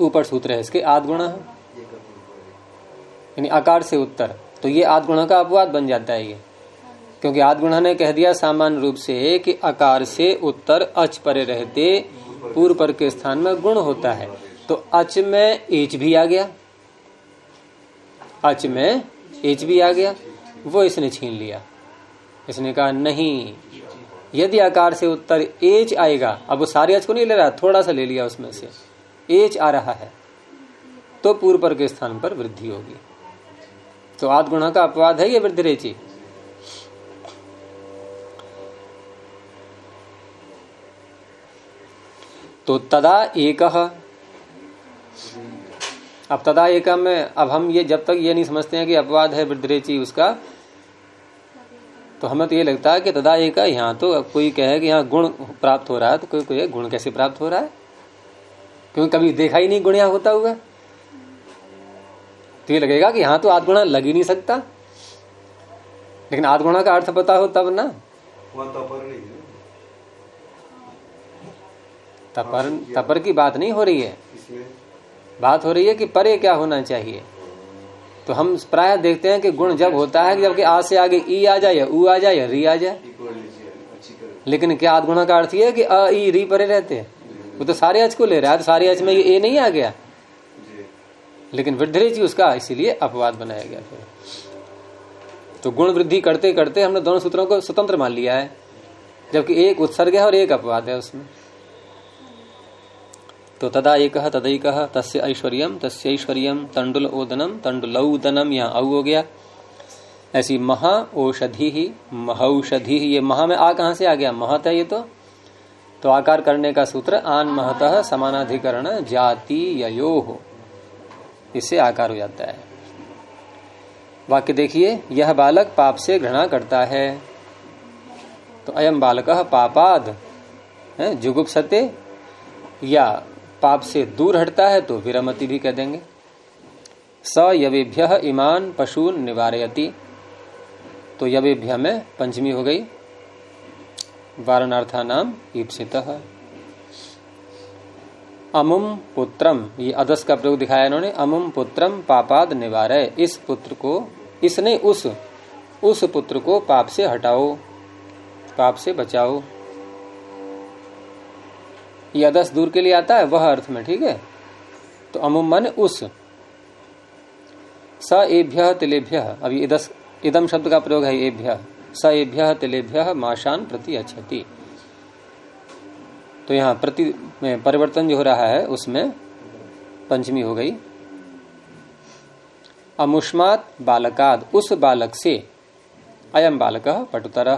ऊपर सूत्र है इसके आद गुण यानी आकार से उत्तर। तो ये आद गुण का अपवाद बन जाता है ये। क्योंकि आद गुण ने कह दिया सामान्य रूप से कि आकार से उत्तर अच परे रहते पूर्व पर के स्थान में गुण होता है। तो अच में एच भी आ गया। अच में एच भी आ गया। वो इसने छीन लिया। इसने कहा, नहीं, यदि आकार से उत्तर एच आएगा, अब वो सारे अच को नहीं ले रहा, थोड़ा सा ले लिया उसमें से, एच आ रहा है तो पूर्व पर के स्थान पर वृद्धि होगी। तो आद गुणा का अपवाद है ये वृद्धि रेची तो तदा एक। अब तदा एक में, अब हम ये, जब तक ये नहीं समझते हैं कि अपवाद है वृद्धरेची उसका तो हमें तो ये लगता है कि तदा एक, यहाँ तो कोई कहे कि यहाँ गुण प्राप्त हो रहा है तो कोई कोई गुण कैसे प्राप्त हो रहा है? क्योंकि कभी देखा ही नहीं गुण यहाँ होता हुआ। तो ये लगेगा कि यहाँ तो आधगुणा लग ही नहीं सकता। लेकिन आधगुणा का अर्थ पता हो तब ना वहाँ तपर तपर की बात नहीं हो रही है। बात हो रही है कि परे क्या होना चाहिए। तो हम प्राय देखते हैं कि गुण जब होता है जबकि आ से आगे ई आ जाए या ऊ आ जाए या री आ जाए। लेकिन क्या आधगुणा का अर्थ ये है कि अ ई री परे रहते हैं? वो तो सारे अच को ले रहा है तो सारे अच में ये ए नहीं आ गया। लेकिन वृद्धि जी उसका इसीलिए अपवाद बनाया गया फिर। तो गुण वृद्धि करते करते हमने दोनों सूत्रों को स्वतंत्र मान लिया है। जबकि एक उत्सर्ग है और एक अपवाद है उसमें। तो तदा एक, तदैक, तस्य ऐश्वर्यम तस्य ऐश्वर्यम तंडुल ओदनम तंडुलौदनम यहाँ औ हो गया। ऐसी महा औषधि ही महौषधि, ये महा में आ कहाँ से आ गया? महत है ये तो। तो आकार करने का सूत्र, आन महत, समानाधिकरण, जाति यो हो इससे आकार हो जाता है। वाक्य देखिए, यह बालक पाप से घृणा करता है। तो अयम बालक पापाद, है, जुगुप्सते या पाप से दूर हटता है तो विरमति भी कह देंगे। स यवेभ्य ईमान पशुन निवारयति। तो यवेभ्य में पंचमी हो गई। वारणार्था नाम ईप्सित। अमुम पुत्रम, ये अदस का प्रयोग दिखाया इन्होंने अमुम पुत्रम पापाद निवार इस पुत्र को, इसने उस उस पुत्र को पाप से हटाओ, पाप से बचाओ। ये अदस दूर के लिए आता है, वह अर्थ में, ठीक है? तो अमुम मन उस। स एभ्य तिलेभ्य। अभी इदस इदम शब्द का प्रयोग है, एभ्य। स एभ्य तिलेभ्य माशान प्रति अच्छति तो यहाँ प्रति में परिवर्तन जो हो रहा है, उसमें पंचमी हो गई। अमुष्मात बालकाद। उस बालक से अयम बालक पटुतर।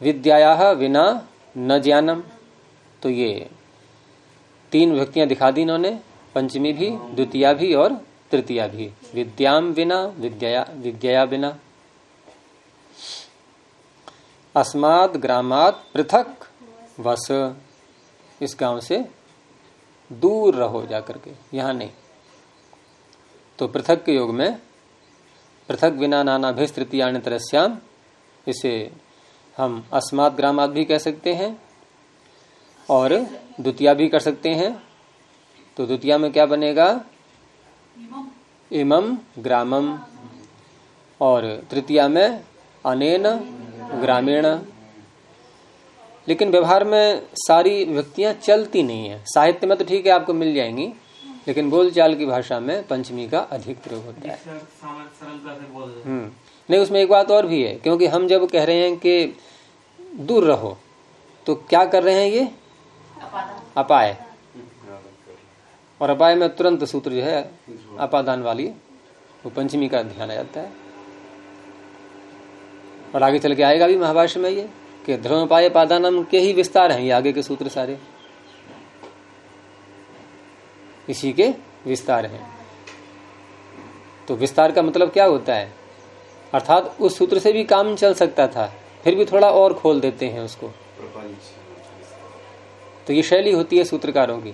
विद्याया विना न ज्ञानम। तो ये तीन विभक्तियाँ दिखा दी इन्होंने, पंचमी भी, द्वितीया भी और तृतीया भी। विद्याम बिना विद्या विद्या बिना। अस्माद ग्रामात पृथक वस। इस गाँव से दूर रहो जाकर के, यहाँ नहीं। तो पृथक के योग में, पृथक बिना नाना भेष तृतीया तरस्याम इसे हम अस्मात ग्रामात भी कह सकते हैं। और द्वितीया भी कर सकते हैं। तो द्वितीया में क्या बनेगा? इमम ग्रामम और तृतीया में अनेन ग्रामीण। लेकिन व्यवहार में सारी व्यक्तियाँ चलती नहीं है। साहित्य में तो ठीक है आपको मिल जाएँगी लेकिन बोलचाल की भाषा में पंचमी का अधिक प्रयोग होता है। हम्म। नहीं उसमें एक बात और भी है क्योंकि हम जब कह रहे हैं कि दूर रहो तो क्या कर रहे हैं ये? अपाय। और अपाय में तुरंत सूत्र जो है, अपादान वाली, वो पंचमी का ध्यान आ जाता है। और आगे चल के आएगा भी महाभाष्य में ये, कि ध्रुवपाय पादानम के ही विस्तार हैं ये आगे के सूत्र सारे। इसी के विस्तार हैं। तो विस्तार का मतलब क्या होता है? अर्थात उस सूत्र से भी काम चल सकता था, फिर भी थोड़ा और खोल देते हैं उसको। तो ये शैली होती है सूत्रकारों की।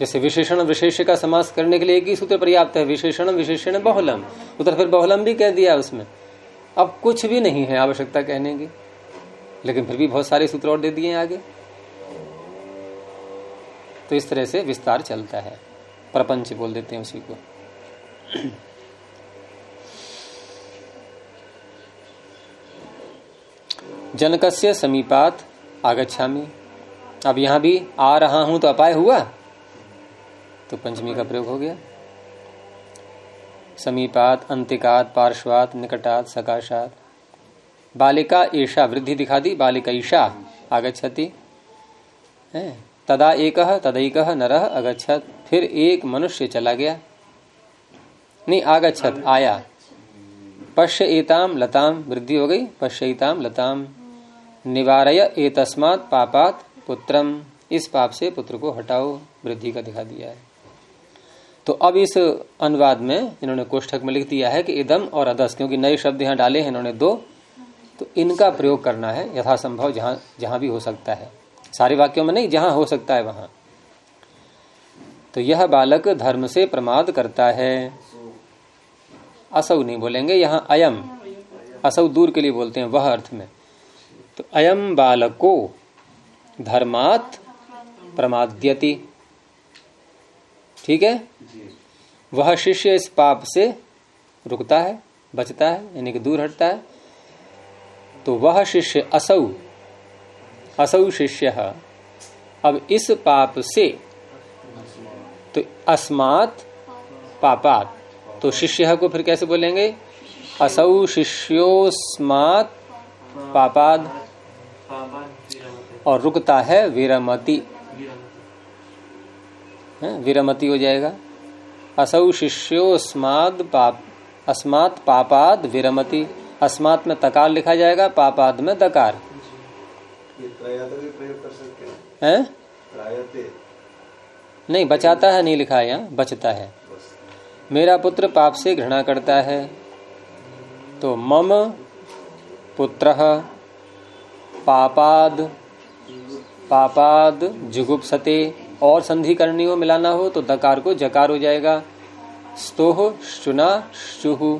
जैसे विशेषण विशेष का समास करने के लिए एक ही सूत्र पर्याप्त है, विशेषण विशेषण बहुलम। उधर फिर बहुलम भी कह दिया उसमें। अब कुछ भी नहीं है आवश्यकता कहने की। लेकिन फिर भी बहुत सारे सूत्र और दे दिए आगे। तो इस तरह से विस्तार चलता है। प्रपंच बोल देते हैं उसी को। जनकस्य समीपात आगच्छामी। अब यहाँ भी आ रहा हूँ तो अपाय हुआ? तो पंचमी का प्रयोग हो गया। समीपात, अंतिकात, पार्श्वात, निकटात, सकाशात। बालिका ईशा वृद्धि दिखा दी, बालिका ईशा आगछति तदा एक, तदैक नरह अगछत फिर एक मनुष्य चला गया। नहीं आगछत आया। पश्य एताम लताम वृद्धि हो गई। पश्य एताम लताम निवारय एतस्मात पापात पुत्रम। इस पाप से पुत्र को हटाओ, वृद्धि का दिखा दिया है। तो अब इस अनुवाद में इन्होंने कोष्ठक में लिख दिया है कि इदम और अदस, क्योंकि नए शब्द यहाँ डाले हैं इन्होंने दो तो इनका प्रयोग करना है, यथासंभव जहाँ जहाँ भी हो सकता है। सारे वाक्यों में नहीं, जहाँ हो सकता है वहाँ। तो यह बालक धर्म से प्रमाद करता है। असौ नहीं बोलेंगे, यहाँ अयम। असौ दूर के लिए बोलते हैं, वह अर्थ में। तो अयम बालको धर्मात प्रमाद्यति। ठीक है? वह शिष्य इस पाप से रुकता है, बचता है, यानी कि दूर हटता है। तो वह शिष्य असौ असौ शिष्य, अब इस पाप से तो अस्मात पापात। तो शिष्य को फिर कैसे बोलेंगे? असौ शिष्योस्मात पापाद। और रुकता है विरमति। विरमते विरमति हो जाएगा। असौ शिष्योस्माद पाप, अस्मात पापाद विरमति। अस्मात में तकार लिखा जाएगा, पापाद में दकार हैं? है नहीं, बचाता है, नहीं लिखा यहाँ, बचता है। मेरा पुत्र पाप से घृणा करता है। तो मम पुत्र पापाद पापाद जुगुप्सते, और संधि करनी हो मिलाना हो तो दकार को जकार हो जाएगा। स्तोह शुना शुहु,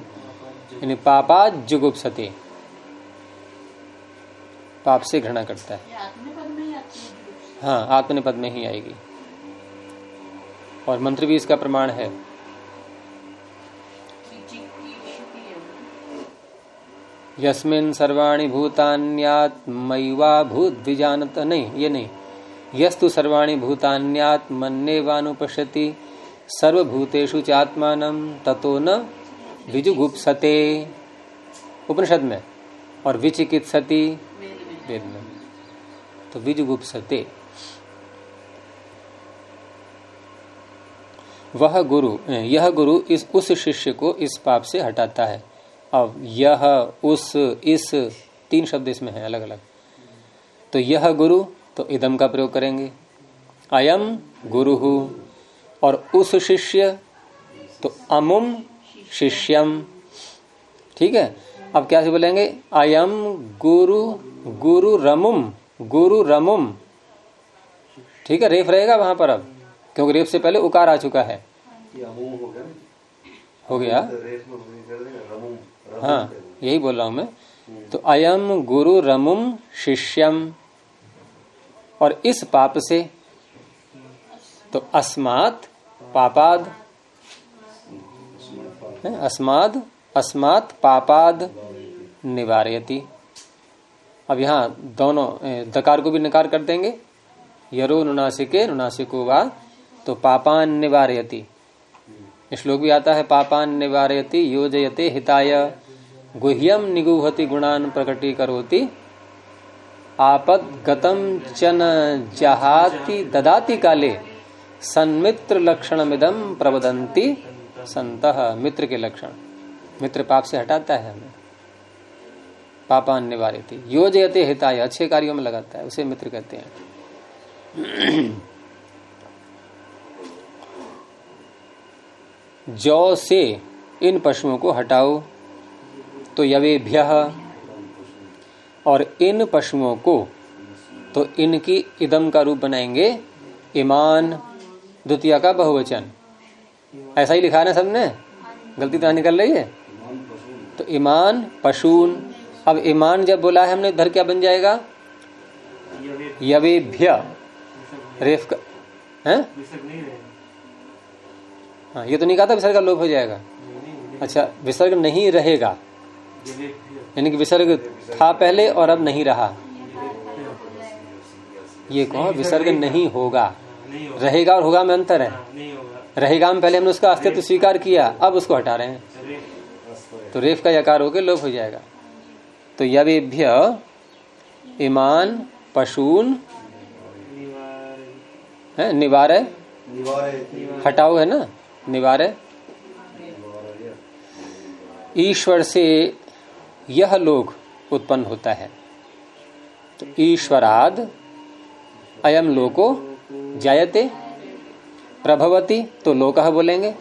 यानी पापाद जुगुप्सते। पाप से घृणा करता है। हाँ आत्मनिपद में ही आएगी। और मंत्र भी इसका प्रमाण है। यस्मिन सर्वाणि भूतान्यात मयिवा भूत विजानत नहीं ये नहीं यस्तु सर्वाणि भूतान्यात मन्नेवानुपश्यति सर्वभूतेषु चात्मान ततो न विजुगुप्सते। उपनिषद में। और विचिकित्सति वेद में। तो विजुगुप्सते। वह गुरु, यह गुरु इस, उस शिष्य को इस पाप से हटाता है। अब यह उस इस तीन शब्द इसमें है अलग अलग तो यह गुरु तो इदम का प्रयोग करेंगे। अयम गुरु और उस शिष्य तो अमुम शिष्यम। ठीक है? अब क्या से बोलेंगे? अयम गुरु गुरु रमुम गुरु रमुम। ठीक है? रेफ रहेगा वहाँ पर अब क्योंकि रेफ से पहले उकार आ चुका है। हो गया हो, यही बोल रहा हूँ मैं। तो अयम गुरु रमुम शिष्यम और इस पाप से तो अस्मात पापाद। अस्माद, अस्मात पापाद निवारयति। अब यहाँ दोनों दकार को भी निकार कर देंगे। यरो नुनासिके, नुनासिको वा तो पापान निवारयति। श्लोक भी आता है, पापान निवारयति, योजयते, हिताय। गुह्यम निगुहति गुणान प्रकटी करोति आपद गतम चन जहाति ददाति काले, सन्मित्र लक्षणमिदम प्रवदंती संत। मित्र के लक्षण। मित्र पाप से हटाता है हमें। पापान निवारयति। योजयते, हिताय, अच्छे कार्यों में लगाता है, उसे मित्र कहते हैं। जौ से इन पशुओं को हटाओ तो यवेभ्य। और इन पशुओं को तो इनकी इदम का रूप बनाएँगे ईमान द्वितीय का बहुवचन। ऐसा ही लिखा है ना सबने? गलती तो निकल रही है। तो ईमान पशून। अब ईमान जब बोला है हमने इधर क्या बन जाएगा? यवेभ्य। रेफ का है? हाँ ये तो नहीं कहा था विसर्ग का लोप हो जाएगा। अच्छा विसर्ग नहीं रहेगा। यानी कि विसर्ग था पहले और अब नहीं रहा। ये कहो विसर्ग नहीं होगा। रहेगा और होगा में अंतर है। रहेगा में पहले हमने उसका अस्तित्व स्वीकार किया अब उसको हटा रहे हैं। तो रेफ का यकार होकर लोप हो जाएगा। तो यवेभ्य ईमान पशून है निवार। हटाओ है ना? निवार। ईश्वर से यह लोक उत्पन्न होता है। तो ईश्वराद अयम लोको जायते, प्रभवती तो लोक बोलेंगे,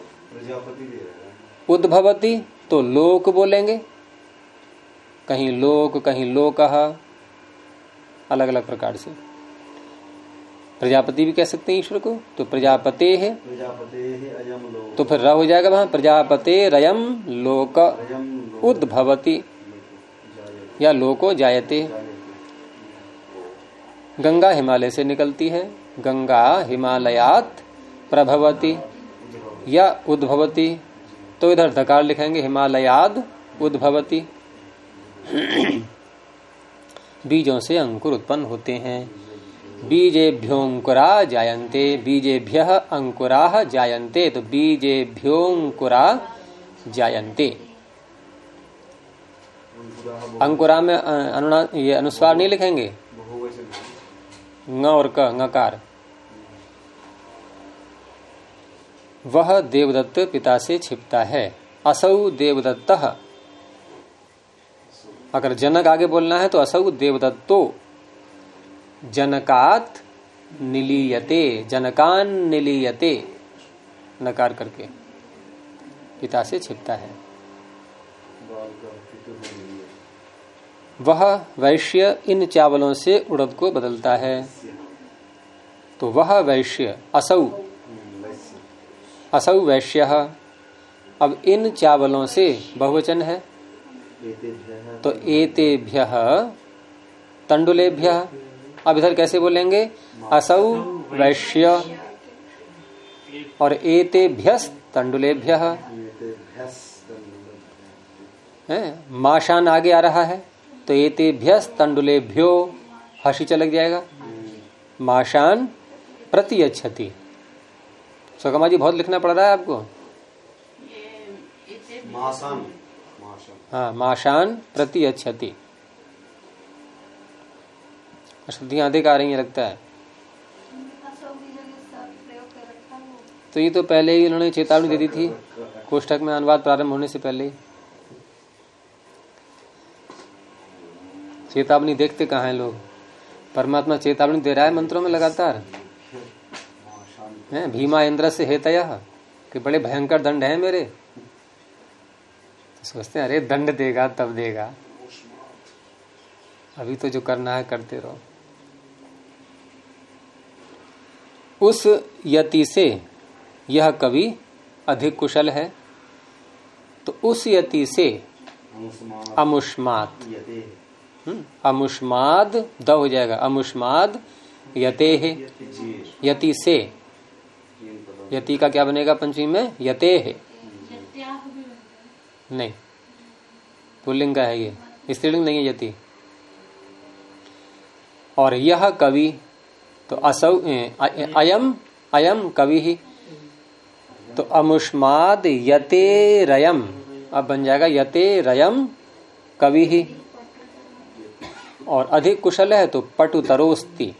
उद्भवती तो लोक बोलेंगे। कहीं लोक कहीं लोक अलग अलग प्रकार से। प्रजापति भी कह सकते हैं ईश्वर को तो प्रजापते है। तो फिर र हो जाएगा वहाँ प्रजापते रयम लोक। उद्भवती या लोको जायते। गंगा हिमालय से निकलती है गंगा हिमालयात प्रभवती या उद्भवती। तो इधर धकार लिखेंगे हिमालयाद उद्भवती। <clears throat> बीजों से अंकुर उत्पन्न होते हैं। बीजेभ्योंकुरा जायन्ते बीजेभ्य अंकुरा जायन्ते तो बीजेभ्योंकुरा जायन्ते। अंकुरा में अनुना, ये अनुस्वार नहीं लिखेंगे? और क ngकार वह देवदत्त पिता से छिपता है। असौ देवदत्त। अगर जनक आगे बोलना है तो असौ देवदत्तो। जनकात निलीयते, जनकान निलीयते, नकार करके। पिता से छिपता है। वह वैश्य इन चावलों से उड़द को बदलता है। तो वह वैश्य, असौ। असौ वैश्य। अब इन चावलों से बहुवचन है। तो एतेभ्य तंडुलेभ्य अब इधर कैसे बोलेंगे? असौ वैश्य। और एतेभ्यस तंडुलेभ्य। है? माशान आगे आ रहा है तो एतेभ्यस तंडुलेभ्यो हसी चलक जाएगा। माशान प्रति अच्छति सुगमा जी बहुत लिखना पड़ रहा है आपको? मासन हाँ माशान प्रति अच्छति अशुद्धियाँ अधिक आ रही हैं लगता है। तो ये तो पहले ही उन्होंने चेतावनी दे दी थी। कोष्ठक में अनुवाद प्रारंभ होने से पहले चेतावनी देखते कहा हैं लोग? परमात्मा चेतावनी दे रहा है मंत्रों में लगातार। है? भीमा इंद्र से हेतय कि बड़े भयंकर दंड है मेरे। तो सोचते हैं, अरे दंड देगा, तब देगा। अभी तो जो करना है, करते रहो। उस यति से यह कवि अधिक कुशल है। तो उस यति से अमुष्मात। हम्म, अमुष्माद द हो जाएगा। अमुष्माद यते है। यति से। यति का क्या बनेगा पंचमी में? यते है है। नहीं पुल्लिंग का है ये। स्त्रीलिंग नहीं है यति। और यह कवि तो असौ अयम अयम कवि। ही तो अमुष्माद यते रयम। अब बन जाएगा यते रयम कवि। ही और अधिक कुशल है तो पटुतरोस्ति।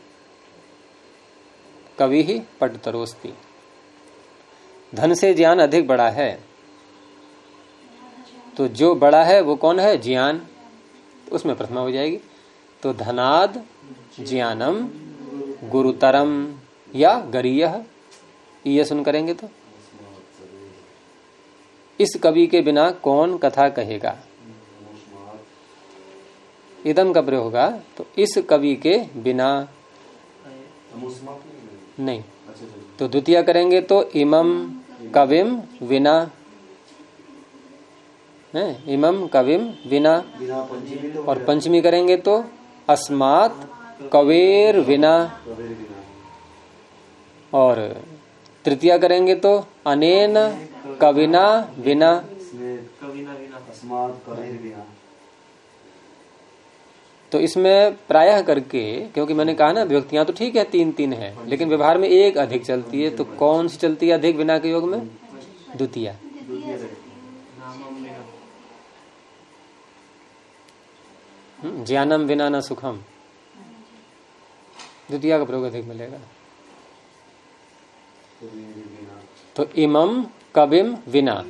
कवि ही पटु तरोस्ती धन से ज्ञान अधिक बड़ा है। तो जो बड़ा है वो कौन है? ज्ञान। उसमें प्रथमा हो जाएगी। तो धनाद ज्ञानम गुरुतरम या गरीय ये सुन करेंगे तो। इस कवि के बिना कौन कथा कहेगा? इदम का प्रयोग होगा तो इस कवि के बिना नहीं। तो द्वितीय करेंगे तो इमम कविम विना है? इमम कविम विना। बिना तो और पंचमी करेंगे तो अस्मात कवेर विना बिना और तृतीया करेंगे तो अनेन कविना विना बिना। तो इसमें प्रायः करके क्योंकि मैंने कहा ना विभक्तियाँ तो ठीक है तीन तीन है लेकिन व्यवहार में एक अधिक चलती है तो कौन सी चलती है अधिक बिना के योग में? द्वितीय। हम्म, ज्ञानम विना न सुखम। द्वितीय का प्रयोग अधिक मिलेगा। तो इमम कविम विना।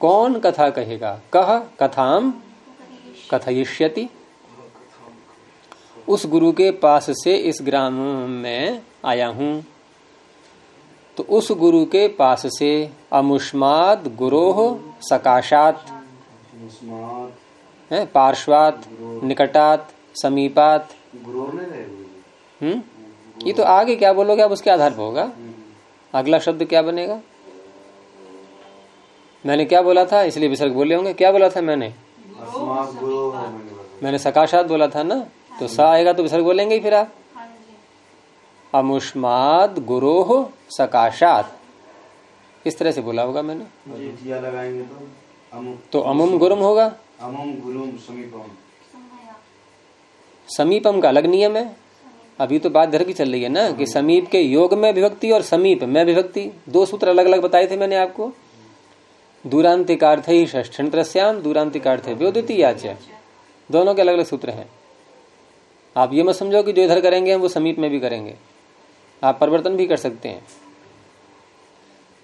कौन कथा कहेगा? कह कथाम कथयिष्यति। उस गुरु के पास से इस ग्राम में आया हूँ। तो उस गुरु के पास से अमुष्माद गुरोह सकाशात पार्श्वात निकटात समीपात हम्म? ये तो आगे क्या बोलोगे आप उसके आधार पर होगा। अगला शब्द क्या बनेगा? मैंने क्या बोला था? इसलिए विसर्ग बोले होंगे। क्या बोला था मैंने? है मैंने सकाशात बोला था ना? तो सा आएगा तो विसर्ग बोलेंगे ही फिर आप। हाँ अमुष्माद गुरोह सकाशात। इस तरह से बोला होगा मैंने। लगाएँगे तो तो अमुम गुरुम होगा। अमुम गुरुम समीपम। समीपम का अलग नियम है। अभी तो बात धर की चल रही है ना कि समीप के योग में विभक्ति और समीप में विभक्ति दो सूत्र अलग अलग बताए थे मैंने आपको। दूरांतिकार्थ ही त्रस्याम दूरांतिकार्थ व्योदितीयाच दोनों के अलग अलग सूत्र हैं। आप ये मत समझो कि जो इधर करेंगे हम वो समीप में भी करेंगे। आप परिवर्तन भी कर सकते हैं।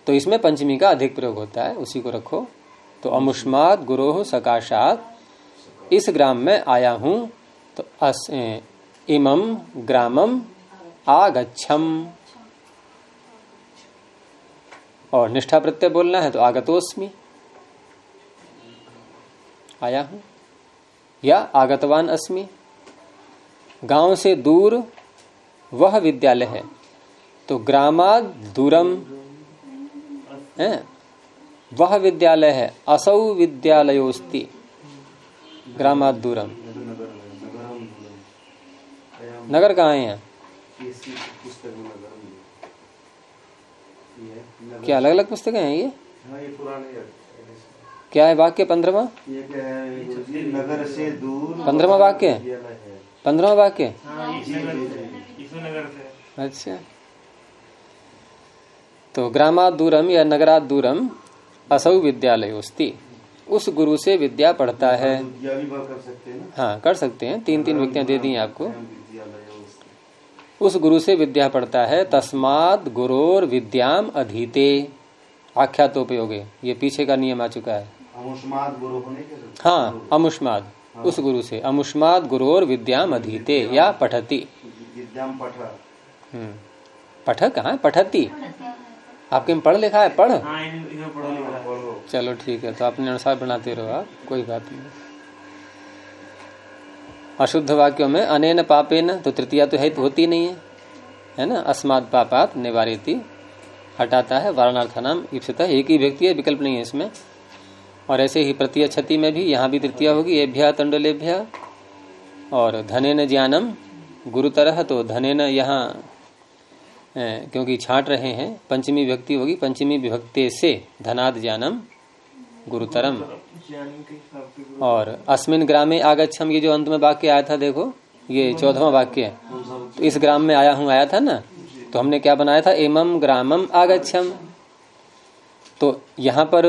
तो इसमें पंचमी का अधिक प्रयोग होता है उसी को रखो। तो अमुष्मात गुरोह सकाशात इस ग्राम में आया हूँ तो अस ए, इमम ग्रामम आगच्छम। और निष्ठा प्रत्यय बोलना है तो आगतोस्मि आया हूँ। या आगतवान अस्मि। गाँव से दूर वह विद्यालय है। तो ग्रामाद दूरम। है? वह विद्यालय है। असौ विद्यालयोस्ति ग्रामाद दूरम ये तो नगर है नगरम दूरम अयम नगर कहाँ है यहाँ? नगर क्या अलग अलग पुस्तकें हैं ये? हाँ ये पुराने है। क्या है वाक्य पंद्रवा है नगर से दूर पंद्रहवां वाक्य? विद्यालय पंद्रवा वाक्य हाँ? नगर अच्छा। तो ग्रामाद दूरम या नगरात दूरम असौ विद्यालयोस्ति उस गुरु से विद्या पढ़ता है। विद्या भी बात कर सकते हैं हाँ कर सकते हैं। तीन तीन व्यक्तियाँ दे दी आपको। विद्यालय। उस गुरु से विद्या पढ़ता है तस्मात गुरोर विद्याम अधीते। आख्यातोपयोगे ये पीछे का नियम आ चुका है। अमुष्माद गुरु होने के हाँ अमुष्माद उस गुरु से। अमुष्माद गुरोर विद्याम अधीते या पठती। विद्याम पठ। हम्म पठ कहाँ पठती। आपके में पढ़ लिखा है? पढ़। हाँ पढ़ो। लिखा है पढ़ो। चलो ठीक है तो अपने अनुसार बनाते रहो आप कोई बात नहीं। अशुद्ध वाक्यों में अनेन पापेन तो तृतीया तो है होती नहीं है। है ना? अस्माद पापात निवारिति। हटाता है वारणार्थानाम इप्सिता एक ही व्यक्ति है, विकल्प नहीं है इसमें। और ऐसे ही प्रतीय क्षति में भी यहाँ भी तृतीय होगी, एभ्या तंडलेभ्या और धनेन ज्ञानम गुरुतरह तो धनेन यहाँ क्योंकि छाट रहे हैं, पंचमी व्यक्ति होगी, पंचमी विभक्ति से धनाद ज्ञानम। गुरुतरम। और अस्मिन ग्रामे आगच्छम, ये जो अंत में वाक्य आया था, देखो, ये चौदहवा वाक्य है। तो इस ग्राम में आया हूँ, आया था ना? तो हमने क्या बनाया था? एमम ग्रामम आगच्छम। तो यहाँ पर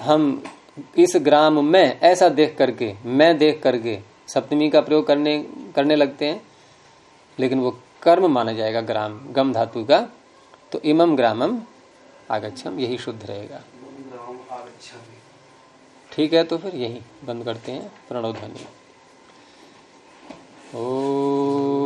हम इस ग्राम में ऐसा देख करके, मैं देख करके सप्तमी का प्रयोग करने करने लगते हैं, लेकिन वो कर्म माना जाएगा ग्राम, गम धातु का। तो इमम ग्रामम आगच्छम, यही शुद्ध रहेगा। ठीक है तो फिर यही बंद करते हैं प्रणव ध्वनि। ओ